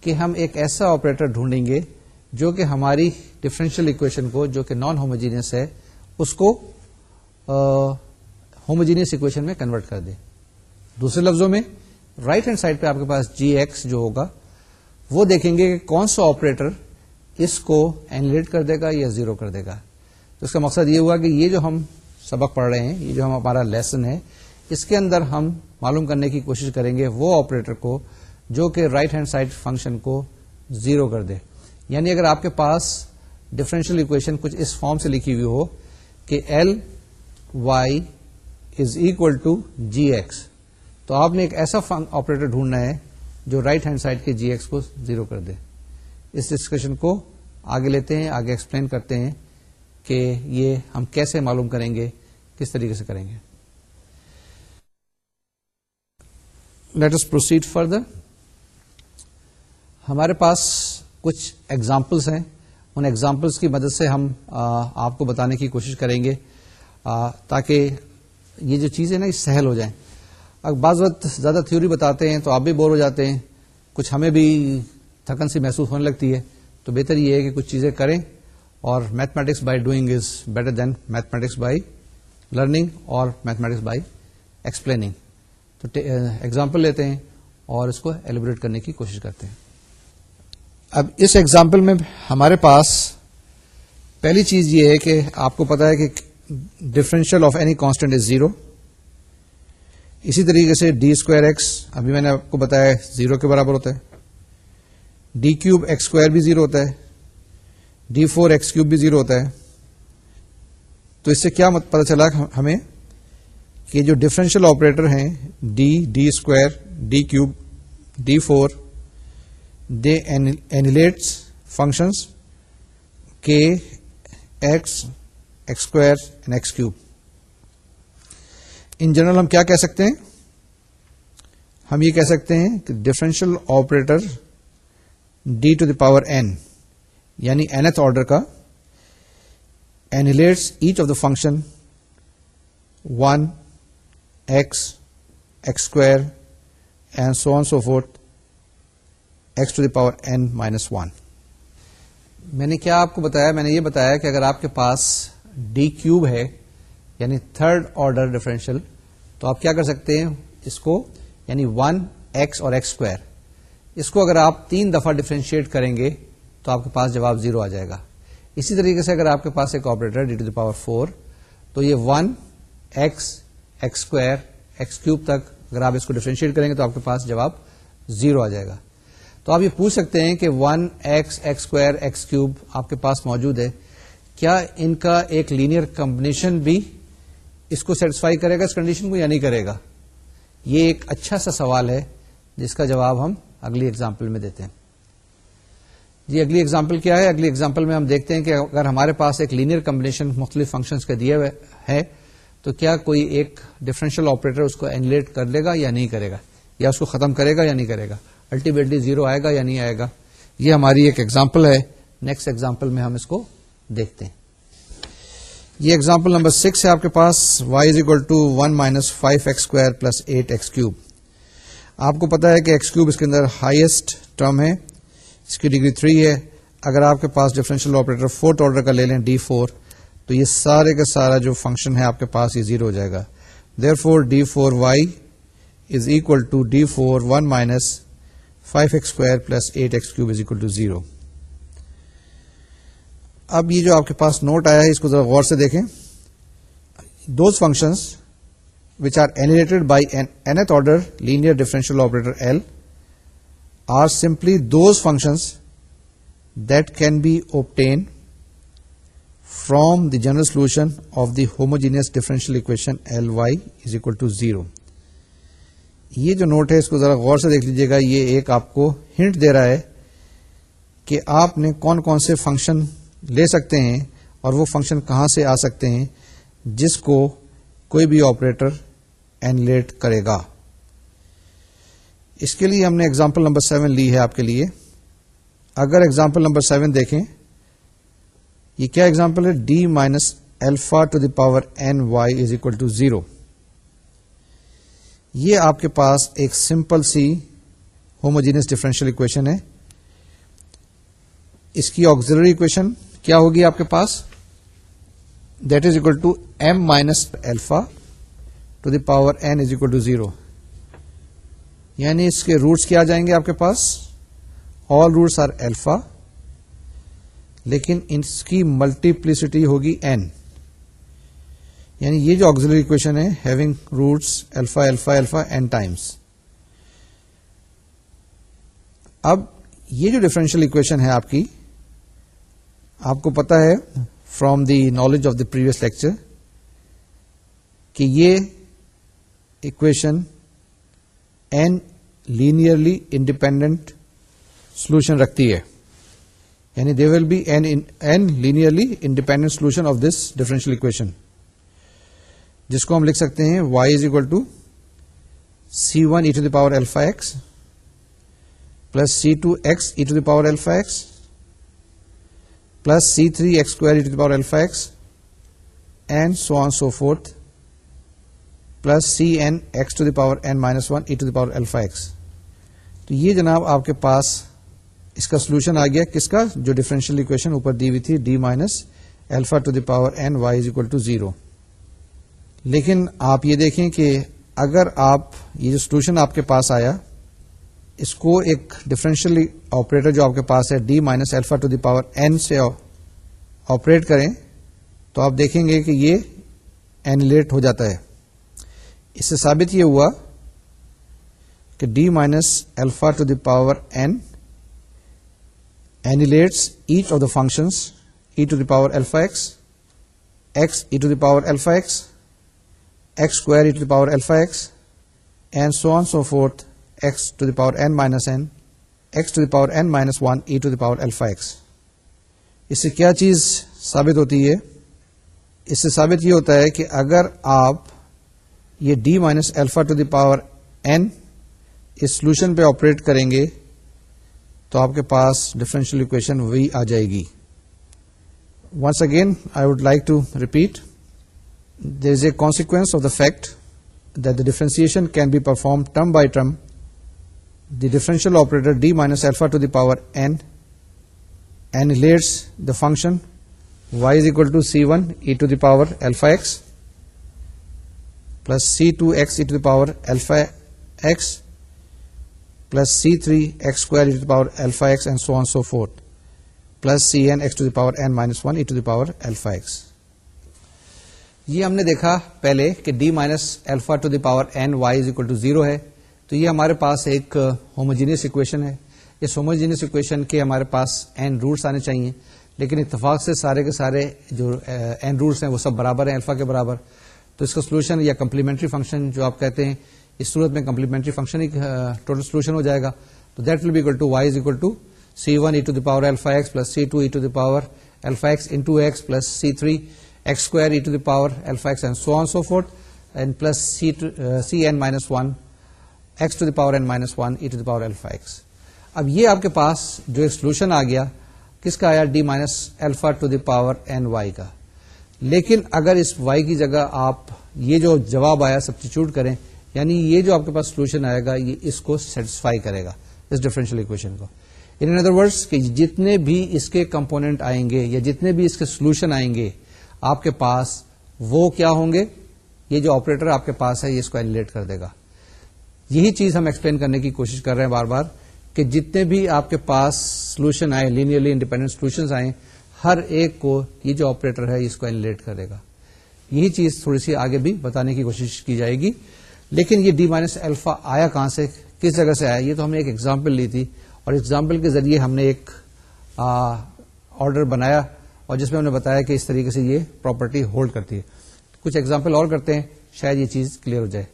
[SPEAKER 1] کہ ہم ایک ایسا آپریٹر ڈھونڈیں گے جو کہ ہماری ڈفرینشیل اکویشن کو جو کہ نان ہوموجینس ہے اس کو ہوموجینس اکویشن میں کنورٹ کر دے دوسرے لفظوں میں رائٹ ہینڈ سائڈ پہ آپ کے پاس جی ایکس جو ہوگا وہ دیکھیں گے کہ کون سا آپریٹر اس کو اینلیٹ کر دے گا یا زیرو کر دے گا تو اس کا مقصد یہ ہوا کہ یہ جو ہم سبق پڑھ رہے ہیں یہ جو ہمارا لیسن ہے اس کے اندر ہم معلوم کرنے کی کوشش کریں گے وہ آپریٹر کو جو کہ رائٹ ہینڈ سائڈ فنکشن کو زیرو کر دے یعنی اگر آپ کے پاس ڈفرینشیل اکویشن کچھ اس فارم سے لکھی ہوئی ہو کہ L y is equal to g x تو آپ نے ایک ایسا آپریٹر ڈھونڈنا ہے جو رائٹ ہینڈ سائڈ کے جی ایکس کو زیرو کر دے اس ڈسکشن کو آگے لیتے ہیں آگے ایکسپلین کرتے ہیں کہ یہ ہم کیسے معلوم کریں گے کس طریقے سے کریں گے لیٹ پروسیڈ فردر ہمارے پاس کچھ ایگزامپلس ہیں ان ایگزامپلس کی مدد سے ہم آپ کو بتانے کی کوشش کریں گے تاکہ یہ جو چیزیں نا یہ سہل ہو جائیں اگر بعض وقت زیادہ تھیوری بتاتے ہیں تو آپ بھی بور ہو جاتے ہیں کچھ ہمیں بھی تھکن سی محسوس ہونے لگتی ہے تو بہتر یہ ہے کہ کچھ چیزیں کریں اور mathematics by doing is better than mathematics by learning اور میتھمیٹکس بائی ایکسپلیننگ تو ایگزامپل لیتے ہیں اور اس کو ایلیبریٹ کرنے کی کوشش کرتے ہیں اب اس ایگزامپل میں ہمارے پاس پہلی چیز یہ ہے کہ آپ کو پتا ہے کہ differential of any constant is zero اسی طریقے سے ڈی اسکوائر ایکس ابھی میں نے آپ کو بتایا زیرو کے برابر ہوتا ہے ڈی کیوب ایکس اسکوائر بھی زیرو ہوتا ہے ڈی فور ایکس کیوب بھی زیرو ہوتا ہے تو اس سے کیا پتا چلا ہمیں کہ جو ڈفرینشیل آپریٹر ہیں D D square D cube D four they annihilates functions کے x x x square cube in general ہم کیا کہہ سکتے ہیں ہم یہ کہہ سکتے ہیں کہ differential operator D to the power n یعنی این آرڈر کا annihilates each of the function one x x square and so so forth x to the power n minus one میں نے کیا آپ کو بتایا میں نے یہ بتایا کہ اگر آپ کے پاس ڈی کیوب ہے یعنی تھرڈ آرڈر ڈفرینشیل تو آپ کیا کر سکتے ہیں اس کو یعنی ون ایکس اور ایکس اسکوائر اس کو اگر آپ تین دفعہ ڈیفرینشیٹ کریں گے تو آپ کے پاس جواب زیرو آ جائے گا اسی طریقے سے اگر آپ کے پاس ایک operator D to the power four تو یہ one x x square x cube تک اگر آپ اس کو ڈیفرینشیٹ کریں گے تو آپ کے پاس جواب زیرو آ جائے گا تو آپ یہ پوچھ سکتے ہیں کہ one x x square x cube آپ کے پاس موجود ہے کیا ان کا ایک لینئر کمبنیشن بھی اس کو سیٹسفائی کرے گا اس کنڈیشن کو یا نہیں کرے گا یہ ایک اچھا سا سوال ہے جس کا جواب ہم اگلی ایگزامپل میں دیتے ہیں جی اگلی ایگزامپل کیا ہے اگلی ایگزامپل میں ہم دیکھتے ہیں کہ اگر ہمارے پاس ایک لینئر کمبنیشن مختلف فنکشنس کے دیے ہے تو کیا کوئی ایک ڈفرینشیل آپریٹر اس کو اینلیٹ کر لے گا یا نہیں کرے گا یا اس کو ختم کرے گا یا نہیں کرے گا الٹیمیٹلی زیرو آئے گا یا نہیں آئے گا یہ ہماری ایک ایگزامپل ہے نیکسٹ ایگزامپل میں ہم اس کو دیکھتے ہیں یہ اگزامپل نمبر سکس ہے آپ کے پاس y is equal to one minus five x square plus eight x cube آپ کو پتا ہے کہ ایکس کیوب اس کے اندر ہائیسٹ ٹرم ہے اس کی ڈگری تھری ہے اگر آپ کے پاس ڈفرینشیل آپریٹر فورتھ آرڈر کا لے لیں ڈی فور تو یہ سارے کا سارا جو فنکشن ہے آپ کے پاس یہ زیرو ہو جائے گا there four D four y is equal to D four one minus five x square plus eight x cube is equal to zero اب یہ جو آپ کے پاس نوٹ آیا ہے اس کو ذرا غور سے دیکھیں those functions which are by order linear differential operator L are simply those functions that can be obtained from the general solution of the homogeneous differential equation L y is equal to zero یہ جو note ہے اس کو ذرا غور سے دیکھ لیجیے گا یہ ایک آپ کو ہنٹ دے رہا ہے کہ آپ نے کون کون سے فنکشن لے سکتے ہیں اور وہ فنکشن کہاں سے آ سکتے ہیں جس کو کوئی بھی آپریٹر اینلیٹ کرے گا اس کے لیے ہم نے ایگزامپل نمبر سیون لی ہے آپ کے لیے اگر ایگزامپل نمبر سیون دیکھیں یہ کیا ایگزامپل ہے D minus alpha to the power n y is equal to zero یہ آپ کے پاس ایک سمپل سی ہوموجینس ڈفرینشیل اکویشن ہے اس کی آگزری اکویشن کیا ہوگی آپ کے پاس that is equal to m minus alpha to the power n is equal to zero یعنی اس کے روٹس کیا جائیں گے آپ کے پاس آل روٹس آر ایلفا لیکن اس کی ملٹیپلسٹی ہوگی این یعنی یہ جو آگزلری اکویشن ہے having roots alpha alpha alpha times اب یہ جو ڈفرینشیل اکویشن ہے آپ کی آپ کو پتا ہے from the knowledge of the previous lecture کہ یہ equation n linearly independent solution رکھتی ہے یعنی they will be n linearly independent solution of this differential equation جس کو ہم لکھ سکتے ہیں y is equal to c one e to the power alpha x plus c two x e to the power alpha x plus c3 x square e to the power alpha x and so on so forth plus cn x to the power n minus 1 e to the power alpha x تو یہ جناب آپ کے پاس اس کا solution آ گیا کس کا جو ڈیفرنشیل اکویشن اوپر دی ہوئی تھی D minus alpha to the power n y is equal to zero لیکن آپ یہ دیکھیں کہ اگر آپ یہ جو سولوشن آپ کے پاس آیا اس کو ایک ڈفرینشیل آپریٹر جو آپ کے پاس ہے D minus alpha to the power n سے آپریٹ کریں تو آپ دیکھیں گے کہ یہ اینیلیٹ ہو جاتا ہے اس سے ثابت یہ ہوا کہ D minus alpha to the power n annihilates each of the functions e to the power x x e to the power x x square e to the power alpha x and so on so forth x x to to the power n n minus the power n minus 1 e to the power alpha x اس سے کیا چیز ثابت ہوتی ہے اس سے ثابت یہ ہوتا ہے کہ اگر آپ یہ d minus alpha to the power n اس سولوشن پہ آپریٹ کریں گے تو آپ کے پاس ڈفرینشیل اکویشن وی آ جائے گی once again I would like to repeat there is a consequence of the fact the differentiation can be perform term by term the differential operator D minus alpha to the power the function y is equal to c one e power c two s e power c three so n plus c e minus one power the power e e e یہ ہم نے دیکھا پہلے کہ D minus alpha to the power is equal to zero ہے تو یہ ہمارے پاس ایک ہوموجینس اکویشن ہے اس ہوموجینس اکویشن کے ہمارے پاس این روٹس آنے چاہیے لیکن اتفاق سے سارے کے سارے جو این eh, روٹس ہیں وہ سب برابر ہیں الفا کے برابر تو اس کا سولوشن یا کمپلیمنٹری فنکشن جو آپ کہتے ہیں اس صورت میں کمپلیمنٹری فنکشن ایک ٹوٹل سولوشن ہو جائے گا تو that will be equal to y is equal to c one e to the power alpha x plus c two e to the power alpha x into x plus c three x square e to the power alpha x and so on so forth and plus c c n minus one x to the minus one e to power alpha x اب یہ آپ کے پاس جو ایک solution آ گیا کس کا آیا D minus alpha to the power n y کا لیکن اگر اس وائی کی جگہ آپ یہ جو جواب آیا سبسٹیچیوٹ کریں یعنی یہ جو آپ کے پاس سولوشن آئے گا یہ اس کو سیٹسفائی کرے گا اس اکویشن کو ان ادر ورڈس کہ جتنے بھی اس کے کمپوننٹ آئیں گے یا جتنے بھی اس کے سولوشن آئیں گے آپ کے پاس وہ کیا ہوں گے یہ جو آپریٹر آپ کے پاس ہے یہ اس کو ایلولیٹ کر دے گا یہی چیز ہم ایکسپلین کرنے کی کوشش کر رہے ہیں بار بار کہ جتنے بھی آپ کے پاس سولوشن آئے لینئرلی انڈیپینڈنٹ سولوشن آئے ہر ایک کو یہ جو آپریٹر ہے اس کو اینلیٹ کرے گا یہی چیز تھوڑی سی آگے بھی بتانے کی کوشش کی جائے گی لیکن یہ ڈی مائنس الفا آیا کہاں سے کس جگہ سے آیا یہ تو ہم نے ایک ایگزامپل لی تھی اور ایگزامپل کے ذریعے ہم نے ایک آرڈر بنایا اور جس میں ہم نے بتایا کہ اس طریقے سے یہ پراپرٹی ہولڈ کرتی ہے کچھ ایگزامپل اور کرتے ہیں شاید یہ چیز کلیئر ہو جائے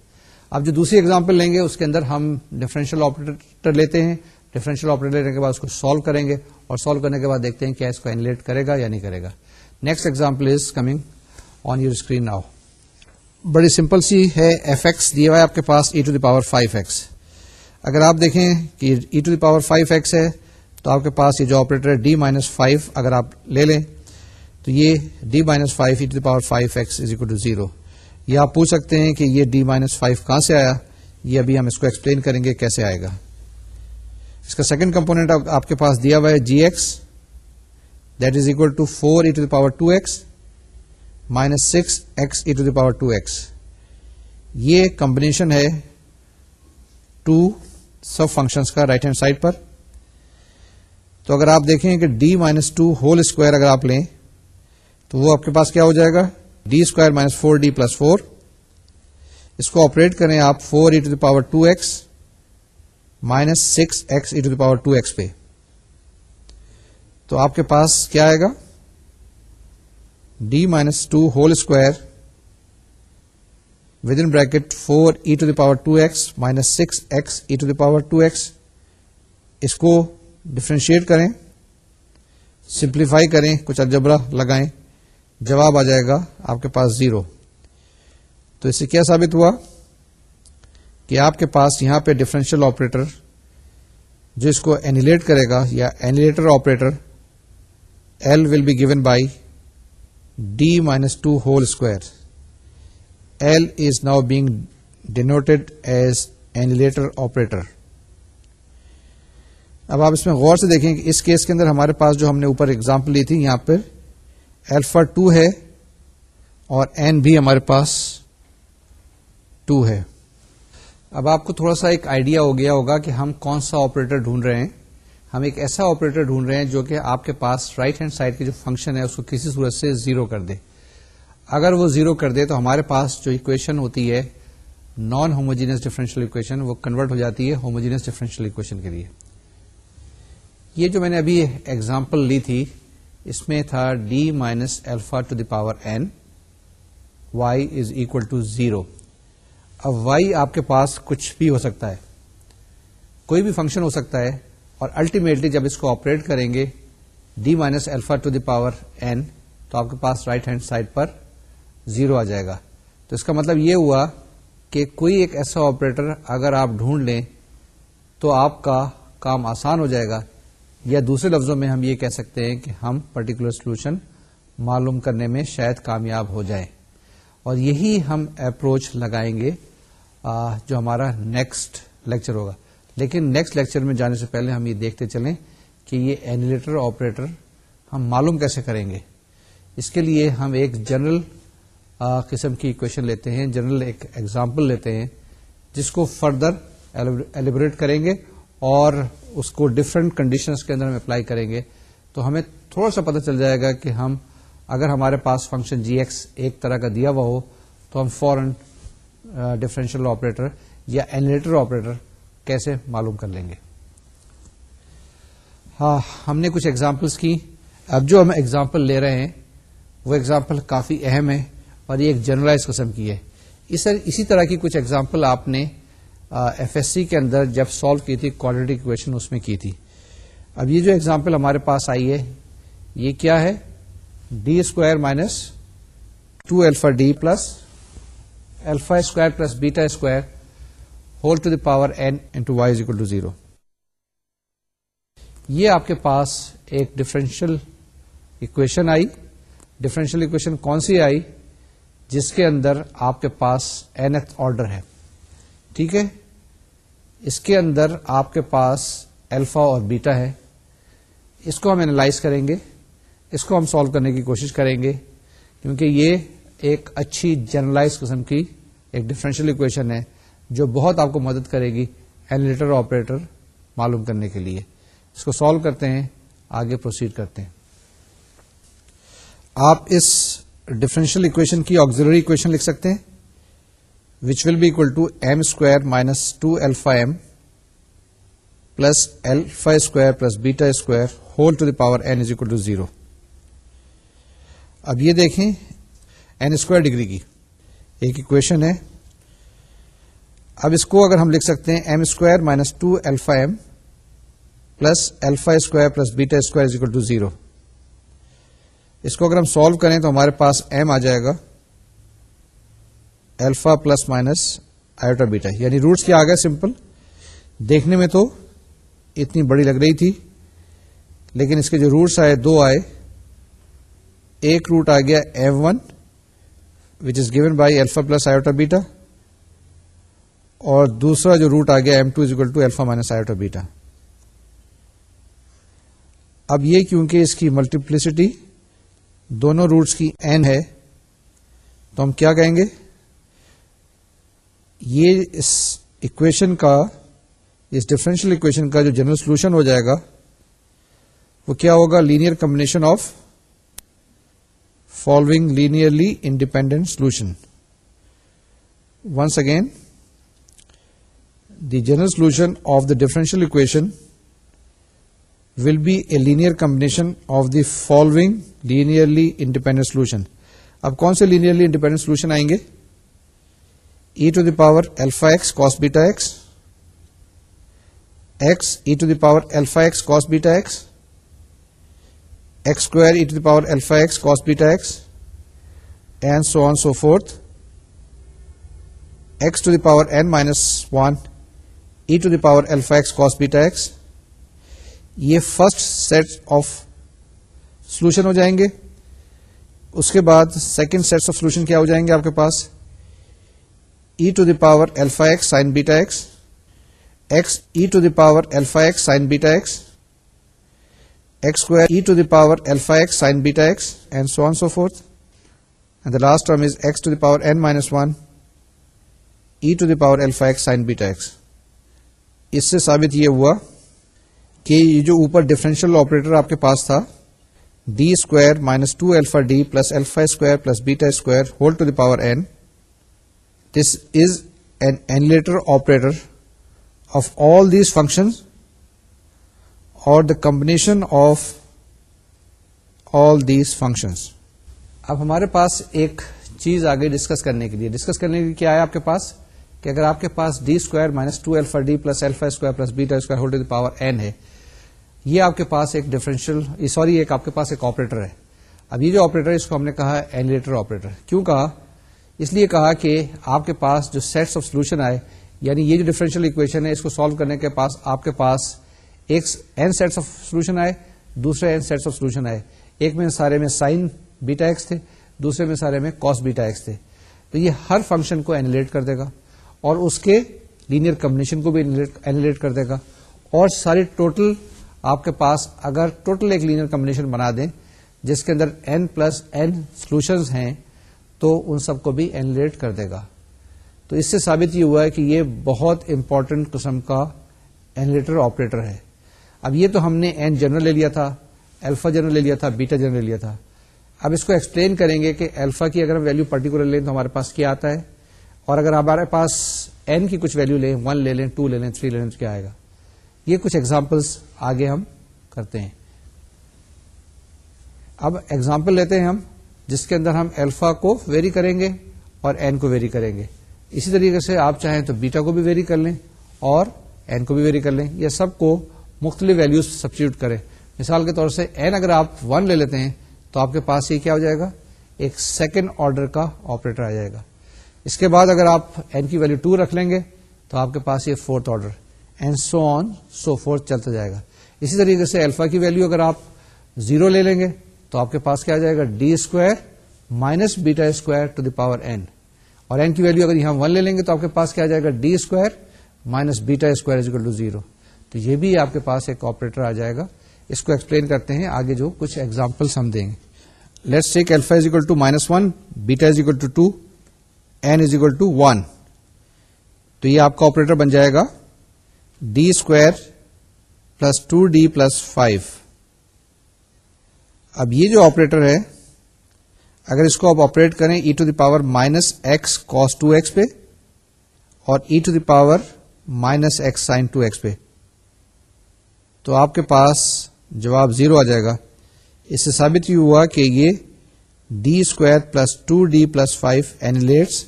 [SPEAKER 1] اب جو دوسری اگزامپل لیں گے اس کے اندر ہم ڈفرینشیل آپریٹر لیتے ہیں ڈفرینشیل آپریٹر لینے کے بعد اس کو سالو کریں گے اور سالو کرنے کے بعد دیکھتے ہیں کیا اس کو اینلیٹ کرے گا یا نہیں کرے گا next example is coming on your screen now بڑی سمپل سی ہے ایف ایکس دی ہے آپ کے پاس e to the power five x اگر آپ دیکھیں کہ e to the power five x ہے تو آپ کے پاس یہ جو آپریٹر ہے ڈی مائنس فائیو اگر آپ لے لیں تو یہ D minus five e to the power five x is equal to zero یہ آپ پوچھ سکتے ہیں کہ یہ ڈی مائنس فائیو کہاں سے آیا یہ ابھی ہم اس کو ایکسپلین کریں گے کیسے آئے گا اس کا سیکنڈ کمپونیٹ آپ کے پاس دیا ہوا ہے g x that is equal to four e to the power two x minus six x e to the power two x یہ کمبنیشن ہے ٹو سب فنکشنس کا رائٹ ہینڈ سائڈ پر تو اگر آپ دیکھیں کہ D minus two whole square اگر آپ لیں تو وہ آپ کے پاس کیا ہو جائے گا D square minus four D plus four اس کو آپریٹ کریں آپ four e to the power two x minus six x e to the power two x پہ تو آپ کے پاس کیا آئے گا D minus two whole square with in bracket four e to the power two x minus six x e to the power two x اس کو differentiate کریں simplify کریں کچھ الجبرا لگائیں جواب آ جائے گا آپ کے پاس زیرو تو اس سے کیا ثابت ہوا کہ آپ کے پاس یہاں پہ ڈفرینشیل آپریٹر جو اس کو اینیلیٹ کرے گا یا annihilator operator L will be given by D minus two whole square L is now being denoted as annihilator operator اب آپ اس میں غور سے دیکھیں کہ اس کیس کے اندر ہمارے پاس جو ہم نے اوپر ایگزامپل لی تھی یہاں پہ الفا ٹو ہے اور این بھی ہمارے پاس ٹو ہے اب آپ کو تھوڑا سا ایک آئیڈیا ہو گیا ہوگا کہ ہم کون سا آپریٹر ڈھونڈ رہے ہیں ہم ایک ایسا آپریٹر ڈھونڈ رہے ہیں جو کہ آپ کے پاس رائٹ ہینڈ سائڈ کے جو فنکشن ہے اس کو کسی صورت سے زیرو کر دے اگر وہ زیرو کر دے تو ہمارے پاس جو اکویشن ہوتی ہے نان ہوموجینس ڈیفرنشیل اکویشن وہ کنورٹ ہو جاتی ہے ہوموجینس ڈیفرنشیل اکویشن کے لیے یہ جو میں نے ابھی ایگزامپل لی تھی اس میں تھا D minus alpha to the power n y is equal to zero اب وائی آپ کے پاس کچھ بھی ہو سکتا ہے کوئی بھی فنکشن ہو سکتا ہے اور الٹیمیٹلی جب اس کو آپریٹ کریں گے D minus alpha to the power n تو آپ کے پاس رائٹ ہینڈ سائڈ پر زیرو آ جائے گا تو اس کا مطلب یہ ہوا کہ کوئی ایک ایسا آپریٹر اگر آپ ڈھونڈ لیں تو آپ کا کام آسان ہو جائے گا یا دوسرے لفظوں میں ہم یہ کہہ سکتے ہیں کہ ہم پرٹیکولر سولوشن معلوم کرنے میں شاید کامیاب ہو جائیں اور یہی ہم اپروچ لگائیں گے جو ہمارا نیکسٹ لیکچر ہوگا لیکن نیکسٹ لیکچر میں جانے سے پہلے ہم یہ دیکھتے چلیں کہ یہ اینیلیٹر آپریٹر ہم معلوم کیسے کریں گے اس کے لیے ہم ایک جنرل قسم کی کویشن لیتے ہیں جنرل ایک ایگزامپل لیتے ہیں جس کو فردر ایلیبریٹ کریں گے اور اس کو ڈفرنٹ کنڈیشنز کے اندر ہم اپلائی کریں گے تو ہمیں تھوڑا سا پتہ چل جائے گا کہ ہم اگر ہمارے پاس فنکشن جی ایکس ایک طرح کا دیا ہوا ہو تو ہم فورن ڈفرینشیل آپریٹر یا اینلیٹر آپریٹر کیسے معلوم کر لیں گے ہاں ہم نے کچھ ایگزامپلس کی اب جو ہم ایگزامپل لے رہے ہیں وہ ایگزامپل کافی اہم ہے اور یہ ایک جرنلائز قسم کی ہے اسی طرح کی کچھ ایگزامپل آپ نے ایف ایس سی کے اندر جب سالو کی تھی کوالٹی اکویشن اس میں کی تھی اب یہ جو ایگزامپل ہمارے پاس آئی ہے یہ کیا ہے D square minus two alpha D plus alpha square plus beta square whole to the power n into y equal to zero یہ آپ کے پاس ایک ڈفرینشیل اکویشن آئی ڈفرینشیل اکویشن کون سی آئی جس کے اندر آپ کے پاس این ایتھ آرڈر ہے ٹھیک ہے اس کے اندر آپ کے پاس الفا اور بیٹا ہے اس کو ہم اینالائز کریں گے اس کو ہم سالو کرنے کی کوشش کریں گے کیونکہ یہ ایک اچھی جرنلائز قسم کی ایک ڈفرینشیل اکویشن ہے جو بہت آپ کو مدد کرے گی اینلیٹر آپریٹر معلوم کرنے کے لیے اس کو سالو کرتے ہیں آگے پروسیڈ کرتے ہیں آپ اس ڈفرینشیل اکویشن کی آگزلری اکویشن لکھ سکتے ہیں ویچ ول بی ایو to m square minus two alpha m plus alpha plus beta square whole to the power two zero اب یہ دیکھیں این اسکوائر ڈگری کی ایک ایکشن ہے اب اس کو اگر ہم لکھ سکتے ہیں m square minus two alpha m plus alpha square plus beta square is equal to zero اس کو اگر ہم سالو کریں تو ہمارے پاس ایم آ جائے گا alpha plus minus iota beta یعنی روٹس کیا آ گیا سمپل دیکھنے میں تو اتنی بڑی لگ رہی تھی لیکن اس کے جو روٹس آئے دو آئے ایک روٹ آ گیا m one which is given by alpha plus iota beta اور دوسرا جو روٹ آ گیا m two is equal to alpha minus beta اب یہ کیونکہ اس کی ملٹیپلسٹی دونوں روٹس کی این ہے تو ہم کیا کہیں گے یہ اس اکویشن کا اس ڈفرینشیل اکویشن کا جو جنرل سولوشن ہو جائے گا وہ کیا ہوگا linear combination of following linearly independent solution once again the general solution of the differential equation will be a linear combination of the following linearly independent solution اب کون سے لینئرلی انڈیپینڈنٹ سولوشن آئیں گے e to the power the power cos x power beta x e to the power forth beta so forth x to the 1 one e to the power x cos beta e x یہ first set of solution ہو جائیں گے اس کے بعد second set of solution کیا ہو جائیں گے آپ کے پاس is x beta power beta power beta so forth last the one e to the power beta اس سے ثابت یہ ہوا کہ یہ جو اوپر ڈفرینشیل آپریٹر آپ کے پاس تھا D square minus two alpha D plus alpha square plus beta square whole to the power n this is an annihilator operator of all these function اور دا کمبنیشن آف آل دینکشن اب ہمارے پاس ایک چیز آگے ڈسکس کرنے کے لیے ڈسکس کرنے کے لیے کیا ہے آپ کے پاس کہ اگر آپ کے پاس D square minus two alpha D plus alpha square plus beta square square whole then power n ہے یہ آپ کے پاس ایک ڈفرینشیل سوری ایک آپ کے پاس ایک آپریٹر ہے اب یہ جو آپریٹر اس کو ہم نے کہا اینلیٹر آپریٹر کیوں کہا اس لیے کہا کہ آپ کے پاس جو سیٹس آف سولوشن آئے یعنی یہ جو ڈفرینشیل اکویشن ہے اس کو سالو کرنے کے پاس آپ کے پاس ایک این سیٹس آف سولوشن آئے دوسرے این سیٹس آف سولوشن آئے ایک میں سارے میں سائن بیٹا ایکس تھے دوسرے میں سارے میں کاس بیٹا ایکس تھے تو یہ ہر فنکشن کو اینیلیٹ کر دے گا اور اس کے لینئر کمبنیشن کو بھی اینیلیٹ کر دے گا اور سارے ٹوٹل آپ کے پاس اگر ٹوٹل ایک لینئر کمبنیشن بنا دیں جس کے اندر این پلس این سولوشنز ہیں تو ان سب کو بھی اینلیٹ کر دے گا تو اس سے ثابت یہ ہوا ہے کہ یہ بہت امپورٹنٹ قسم کا اینلیٹر آپریٹر ہے اب یہ تو ہم نے این جنرل لے لیا تھا الفا جنرل لے لیا تھا بیٹا جنرل لے لیا تھا اب اس کو ایکسپلین کریں گے کہ الفا کی اگر ہم ویلو پرٹیکولر لیں تو ہمارے پاس کیا آتا ہے اور اگر ہمارے پاس این کی کچھ ویلو لیں ون لے لیں ٹو لے لیں تھری لے لیں تو کیا آئے گا یہ کچھ ایگزامپلس آگے ہم کرتے ہیں اب ایگزامپل لیتے ہیں ہم جس کے اندر ہم ایلفا کو ویری کریں گے اور این کو ویری کریں گے اسی طریقے سے آپ چاہیں تو بیٹا کو بھی ویری کر لیں اور این کو بھی ویری کر لیں یا سب کو مختلف ویلوز سبسٹیوٹ کریں مثال کے طور سے این اگر آپ ون لے لیتے ہیں تو آپ کے پاس یہ کیا ہو جائے گا ایک سیکنڈ آرڈر کا آپریٹر آ جائے گا اس کے بعد اگر آپ این کی ویلو ٹو رکھ لیں گے تو آپ کے پاس یہ fourth order n so on so forth چلتا جائے گا اسی طریقے سے الفا کی ویلو اگر آپ زیرو لے لیں گے تو آپ کے پاس کیا جائے گا D square minus beta square to the power n اور این کی ویلو اگر یہاں ون لے لیں گے تو آپ کے پاس کیا جائے گا D square minus beta square to zero تو یہ بھی آپ کے پاس ایک آپریٹر آ جائے گا اس کو ایکسپلین کرتے ہیں آگے جو کچھ ایگزامپلس ہم دیں گے let's take equal to minus one beta is equal to two n is equal to one تو یہ آپ کا آپریٹر بن جائے گا D square plus two D plus five اب یہ جو آپریٹر ہے اگر اس کو آپ آپریٹ کریں e to the power minus x cos two x پہ اور e to the power minus x sine two x پہ تو آپ کے پاس جواب زیرو آ جائے گا اس سے ثابت یہ ہوا کہ یہ D square plus two D plus five annihilates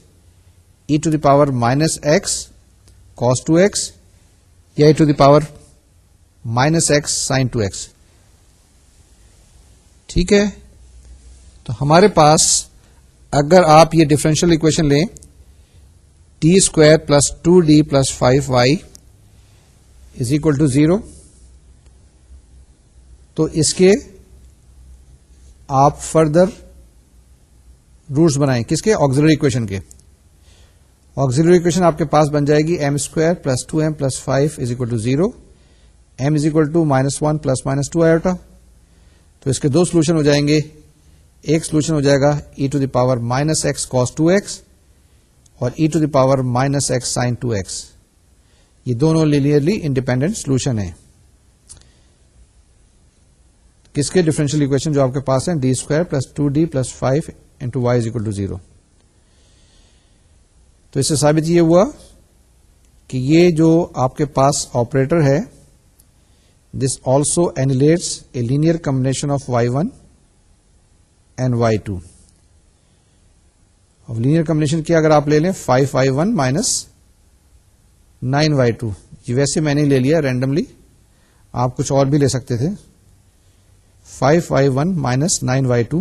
[SPEAKER 1] e to the power minus x cos two x یا e to the power minus x sine two x ٹھیک ہے تو ہمارے پاس اگر آپ یہ ڈفرینشیل اکویشن لیں D square plus two D plus five y is equal to zero تو اس کے آپ فردر روٹس بنائیں کس کے آگزلری اکویشن کے آگزلری اکویشن آپ کے پاس بن جائے گی m square plus two m plus five is equal to zero m is equal to minus one plus minus two iota تو اس کے دو سولوشن ہو جائیں گے ایک سولوشن ہو جائے گا e to the power minus x cos two x اور e to the power minus x sin two x یہ دونوں لینئرلی انڈیپینڈنٹ سولوشن ہیں کس کے ڈیفرنشیل اکویشن جو آپ کے پاس ہیں D square plus two D plus five into y is equal to zero تو اس سے ثابت یہ ہوا کہ یہ جو آپ کے پاس آپریٹر ہے this also annihilates a linear combination of y one and y two linear combination کیا اگر آپ لے لیں five y one minus nine y two یہ ویسے میں نے لے لیا رینڈملی آپ کچھ اور بھی لے سکتے تھے five y one minus nine y two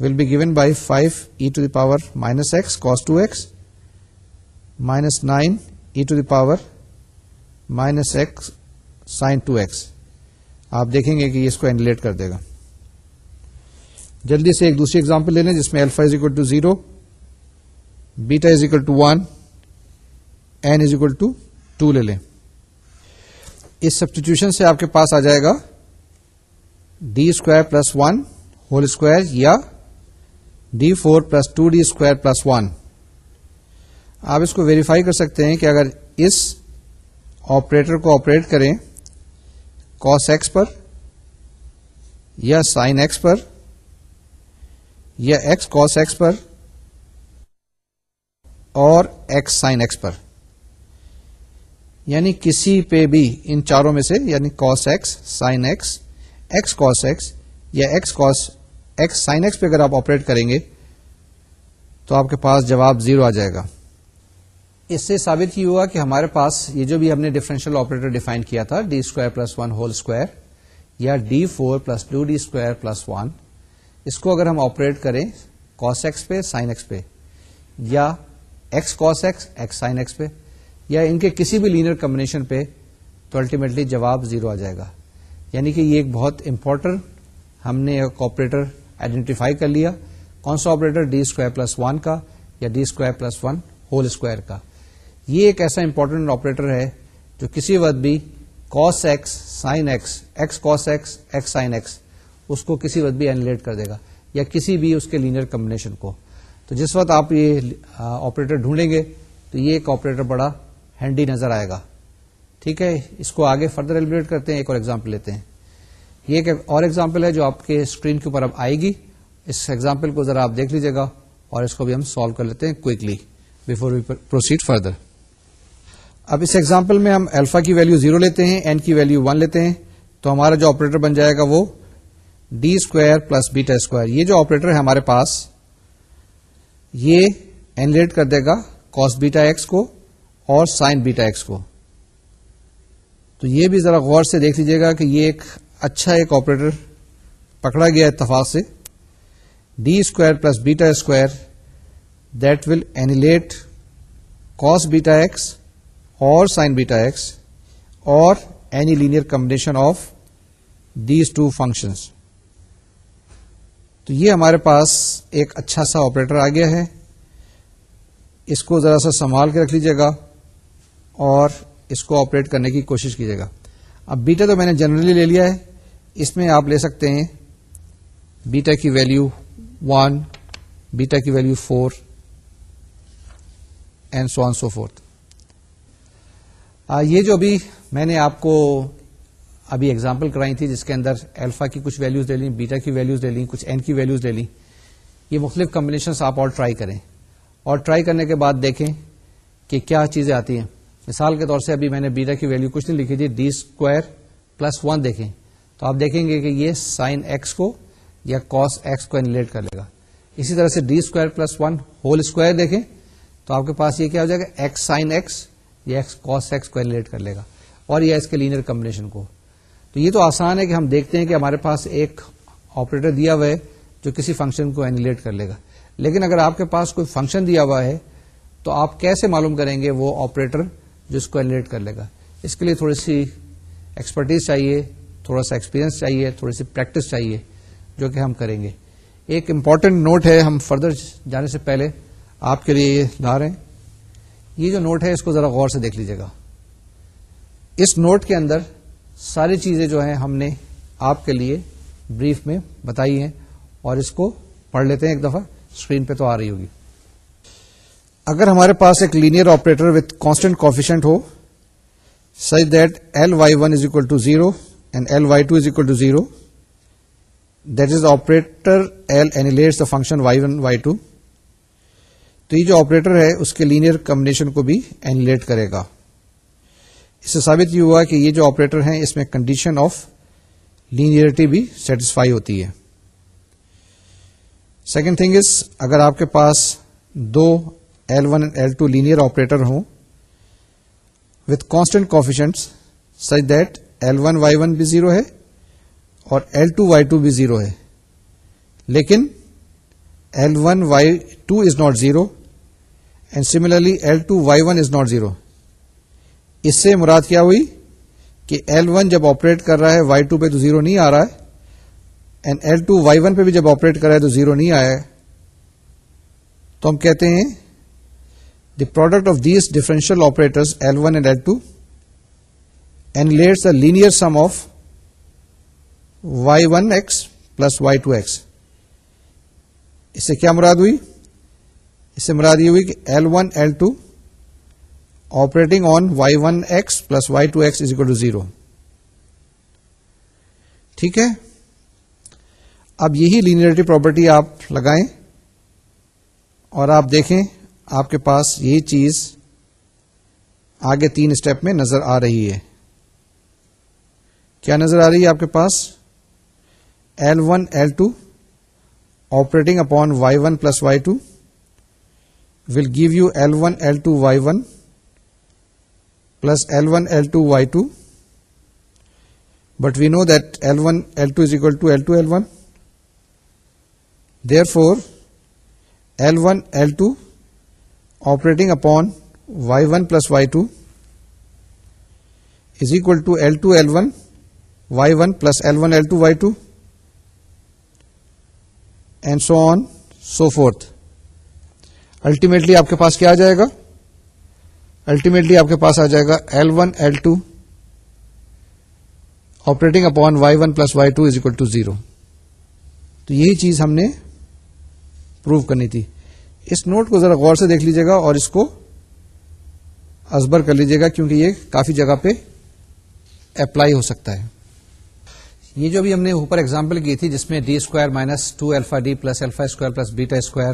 [SPEAKER 1] will be given by five e to the power minus x cos two x minus nine e to the power minus x sine two x آپ دیکھیں گے کہ اس کو اینڈلیٹ کر دے گا جلدی سے ایک دوسری ایگزامپل لے لیں جس میں alpha is equal to zero beta is equal to one n is equal to two لے لیں اس سبسٹیٹیوشن سے آپ کے پاس آ جائے گا D square plus one whole square یا D four plus two D square plus one آپ اس کو ویریفائی کر سکتے ہیں کہ اگر اس آپریٹر کو آپریٹ کریں ایکس پر یا سائن ایکس پر یا ایکس کاس ایکس پر اور ایکس سائن ایکس پر یعنی کسی پہ بھی ان چاروں میں سے یعنی cos x sine x x cos x یا ایکس ایکس سائن ایکس پہ اگر آپ آپریٹ کریں گے تو آپ کے پاس جواب زیرو آ جائے گا اس سے ثابت یہ ہوا کہ ہمارے پاس یہ جو بھی ہم نے ڈیفرنشیل آپریٹر ڈیفائن کیا تھا D square plus one whole square یا D four plus two D square plus one اس کو اگر ہم آپریٹ کریں کاس ایکس پہ سائن ایکس پہ یا x cos x x sine x پہ یا ان کے کسی بھی لینئر کمبنیشن پہ تو الٹیمیٹلی جواب زیرو آ جائے گا یعنی کہ یہ ایک بہت امپورٹنٹ ہم نے ایک آپریٹر آئیڈینٹیفائی کر لیا کون سا operator D square plus one کا یا D square plus one whole square کا یہ ایک ایسا امپورٹنٹ آپریٹر ہے جو کسی وقت بھی cos x sine x x cos x x sine x اس کو کسی وقت بھی اینیلیٹ کر دے گا یا کسی بھی اس کے لینئر کمبنیشن کو تو جس وقت آپ یہ آپریٹر ڈھونڈیں گے تو یہ ایک آپریٹر بڑا ہینڈی نظر آئے گا ٹھیک ہے اس کو آگے فردر ایلیبریٹ کرتے ہیں ایک اور ایگزامپل لیتے ہیں یہ ایک اور ایگزامپل ہے جو آپ کے اسکرین کے اوپر اب آئے گی اس ایگزامپل کو ذرا آپ دیکھ لیجیے گا اور اس کو بھی ہم سالو کر لیتے ہیں quickly before we proceed further اب اس ایگزامپل میں ہم الفا کی ویلو زیرو لیتے ہیں این کی ویلو ون لیتے ہیں تو ہمارا جو آپریٹر بن جائے گا وہ D square plus beta square یہ جو آپریٹر ہے ہمارے پاس یہ اینلیٹ کر دے گا کوس بیٹا ایکس کو اور سائن بیٹا ایکس کو تو یہ بھی ذرا غور سے دیکھ لیجیے گا کہ یہ ایک اچھا ایک آپریٹر پکڑا گیا اتفاق سے D square plus beta square that will annihilate cos beta x اور سائن بیٹا ایکس اور any linear combination of these two functions تو یہ ہمارے پاس ایک اچھا سا آپریٹر آ گیا ہے اس کو ذرا سا سنبھال کے رکھ لیجیے گا اور اس کو آپریٹ کرنے کی کوشش کیجیے گا اب بیٹا تو میں نے جنرلی لے لیا ہے اس میں آپ لے سکتے ہیں بیٹا کی ویلو ون بیٹا کی value four and so on so forth یہ جو ابھی میں نے آپ کو ابھی ایگزامپل کرائی تھی جس کے اندر الفا کی کچھ ویلوز لے لیں بیٹا کی ویلوز لے لیں کچھ این کی ویلوز لے لیں یہ مختلف کمبینیشنس آپ اور ٹرائی کریں اور ٹرائی کرنے کے بعد دیکھیں کہ کیا چیزیں آتی ہیں مثال کے طور سے ابھی میں نے بیٹا کی ویلو کچھ نہیں لکھی تھی ڈی اسکوائر پلس ون دیکھیں تو آپ دیکھیں گے کہ یہ سائن ایکس کو یا کاس ایکس کو انلیٹ کر لے گا اسی طرح سے D square plus one whole square دیکھیں تو آپ کے پاس یہ کیا ہو جائے گا ایکس سائن ایکس یہ ایکس ایکس کو ایلیٹ کر لے گا اور یہ اس کے لینئر کمبنیشن کو تو یہ تو آسان ہے کہ ہم دیکھتے ہیں کہ ہمارے پاس ایک آپریٹر دیا ہوا ہے جو کسی فنکشن کو اینیلیٹ کر لے گا لیکن اگر آپ کے پاس کوئی فنکشن دیا ہوا ہے تو آپ کیسے معلوم کریں گے وہ آپریٹر جو اس کو اینیلیٹ کر لے گا اس کے لیے تھوڑی سی ایکسپرٹیز چاہیے تھوڑا سا ایکسپیرئنس چاہیے تھوڑی سی پریکٹس چاہیے جو کہ ہم کریں گے ایک امپورٹنٹ نوٹ ہے ہم فردر جانے سے پہلے آپ کے لیے یہ لا رہے ہیں یہ جو نوٹ ہے اس کو ذرا غور سے دیکھ لیجیے گا اس نوٹ کے اندر ساری چیزیں جو ہیں ہم نے آپ کے لیے بریف میں بتائی ہیں اور اس کو پڑھ لیتے ہیں ایک دفعہ اسکرین پہ تو آ رہی ہوگی اگر ہمارے پاس ایک linear operator with constant coefficient who such that L y one is equal to zero and L y two is equal to zero that is operator L annihilate the function y one y two تو یہ جو operator ہے اس کے linear combination کو بھی annihilate کرے گا اس سے ثابت یہ ہوا کہ یہ جو آپریٹر ہیں اس میں کنڈیشن آف لینئرٹی بھی سیٹسفائی ہوتی ہے سیکنڈ تھنگ از اگر آپ کے پاس دو L one and L two linear operator ہوں with constant coefficient such that L one y one بھی زیرو ہے اور ایل ٹو وائی ٹو بھی زیرو ہے لیکن L one y two is not zero and similarly L two y one is not zero اس سے مراد کیا ہوئی کہ ایل ون جب آپریٹ کر رہا ہے وائی ٹو پہ تو زیرو نہیں آ رہا ہے and L two y one پہ بھی جب آپریٹ کر رہا ہے تو زیرو نہیں آیا تو ہم کہتے ہیں the product of these differential operator L one and L two and let's a linear sum of y one x plus y two x اس سے کیا مراد ہوئی اس سے مراد یہ ہوئی کہ L one L two operating on y one x plus y two x is equal to zero ٹھیک ہے اب یہی لینئرٹی پراپرٹی آپ لگائیں اور آپ دیکھیں آپ کے پاس یہی چیز آگے تین اسٹیپ میں نظر آ رہی ہے کیا نظر آ رہی ہے آپ کے پاس L one L two operating upon y one plus y two will give you L1, L2, Y1 plus L1, L2, Y2. But we know that L1, L2 is equal to L2, L1. Therefore, L1, L2 operating upon Y1 plus Y2 is equal to L2, L1, Y1 plus L1, L2, Y2, and so on, so forth. Ultimately آپ کے پاس کیا آ جائے گا ultimately آپ کے پاس آ جائے گا L one L two operating upon y one plus y two is equal to zero تو یہی چیز ہم نے پروو کرنی تھی اس نوٹ کو ذرا غور سے دیکھ لیجیے گا اور اس کو ازبر کر لیجیے گا کیونکہ یہ کافی جگہ پہ اپلائی ہو سکتا ہے یہ جو بھی ہم نے اوپر اگزامپل کی تھی جس میں D square minus two alpha D plus alpha square plus beta square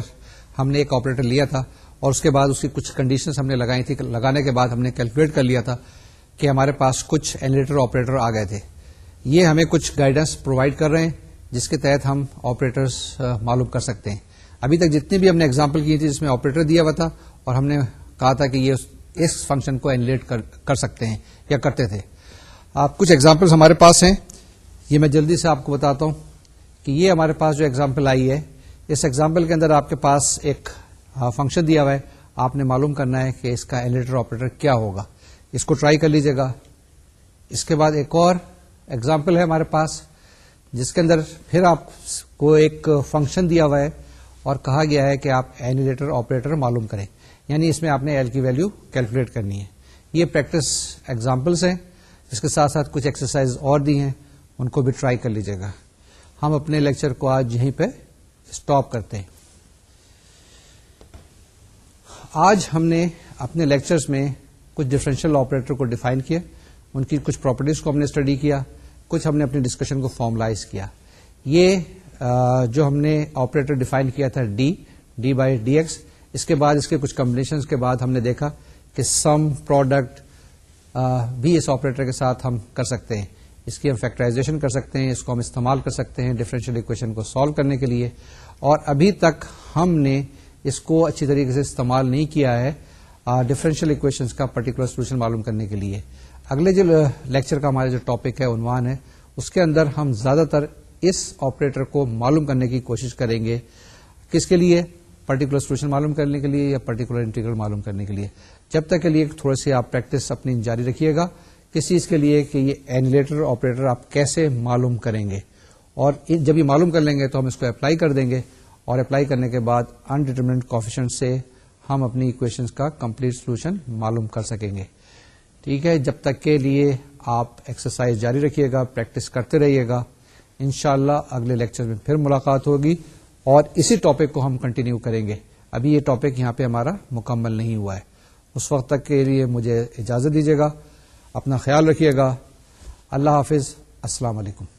[SPEAKER 1] ہم نے ایک آپریٹر لیا تھا اور اس کے بعد اس کی کچھ کنڈیشنز ہم نے لگائی تھی لگانے کے بعد ہم نے کیلکولیٹ کر لیا تھا کہ ہمارے پاس کچھ اینولیٹر آپریٹر آ گئے تھے یہ ہمیں کچھ گائیڈنس پرووائڈ کر رہے ہیں جس کے تحت ہم آپریٹرس معلوم کر سکتے ہیں ابھی تک جتنی بھی ہم نے اگزامپل کی تھی جس میں آپریٹر دیا ہوا تھا اور ہم نے کہا تھا کہ یہ اس فنکشن کو اینولیٹ کر سکتے ہیں یا کرتے تھے آپ کچھ ایگزامپلس ہمارے پاس ہیں یہ میں جلدی سے آپ کو بتاتا ہوں کہ یہ ہمارے پاس جو ایگزامپل آئی ہے اس ایگزامپل کے اندر آپ کے پاس ایک فنکشن دیا ہوا ہے آپ نے معلوم کرنا ہے کہ اس کا ایلیٹر آپریٹر کیا ہوگا اس کو ٹرائی کر لیجیے گا اس کے بعد ایک اور ایگزامپل ہے ہمارے پاس جس کے اندر پھر آپ کو ایک فنکشن دیا ہوا ہے اور کہا گیا ہے کہ آپ اینیلیٹر آپریٹر معلوم کریں یعنی اس میں آپ نے ایل کی ویلو کیلکولیٹ کرنی ہے یہ پریکٹس ایگزامپلس ہیں اس کے ساتھ ساتھ کچھ ایکسرسائز اور دی ہیں ان کو بھی ٹرائی کر لیجیے گا ہم اپنے لیکچر کو آج یہیں پہ اسٹاپ کرتے ہیں آج ہم نے اپنے لیکچرز میں کچھ ڈفرینشیل آپریٹر کو ڈیفائن کیا ان کی کچھ پراپرٹیز کو ہم نے اسٹڈی کیا کچھ ہم نے اپنے ڈسکشن کو فارملائز کیا یہ جو ہم نے آپریٹر ڈیفائن کیا تھا D D by D X اس کے بعد اس کے کچھ کمبنیشن کے بعد ہم نے دیکھا کہ سم پروڈکٹ بھی اس آپریٹر کے ساتھ ہم کر سکتے ہیں اس کی ہم فیکٹرائزیشن کر سکتے ہیں اس کو ہم استعمال کر سکتے ہیں ڈفرینشیل اکویشن کو سالو کرنے کے لیے اور ابھی تک ہم نے اس کو اچھی طریقے سے استعمال نہیں کیا ہے ڈفرینشیل اکویشن کا پرٹیکولر سولوشن معلوم کرنے کے لیے اگلے جو لیکچر کا ہمارا جو ٹاپک ہے عنوان ہے اس کے اندر ہم زیادہ تر اس آپریٹر کو معلوم کرنے کی کوشش کریں گے کس کے لیے پرٹیکولر سولوشن معلوم کرنے کے لیے یا پرٹیکولر انٹیگرل معلوم کرنے کے لیے جب تک کے لیے تھوڑے سی آپ پریکٹس اپنی جاری رکھیے گا کس چیز کے لیے کہ یہ اینیلیٹر آپریٹر آپ کیسے معلوم کریں گے اور جب یہ معلوم کر لیں گے تو ہم اس کو اپلائی کر دیں گے اور اپلائی کرنے کے بعد انڈیٹرمنٹ کوفیشن سے ہم اپنی اکویشن کا کمپلیٹ سولوشن معلوم کر سکیں گے ٹھیک ہے جب تک کے لیے آپ ایکسرسائز جاری رکھیے گا پریکٹس کرتے رہیے گا ان اگلے لیکچر میں پھر ملاقات ہوگی اور اسی ٹاپک کو ہم کنٹینیو کریں گے ابھی یہ ٹاپک یہاں پہ ہمارا مکمل نہیں ہوا ہے اس وقت تک کے لیے مجھے اجازت دیجیے گا اپنا خیال رکھیے گا اللہ حافظ السلام علیکم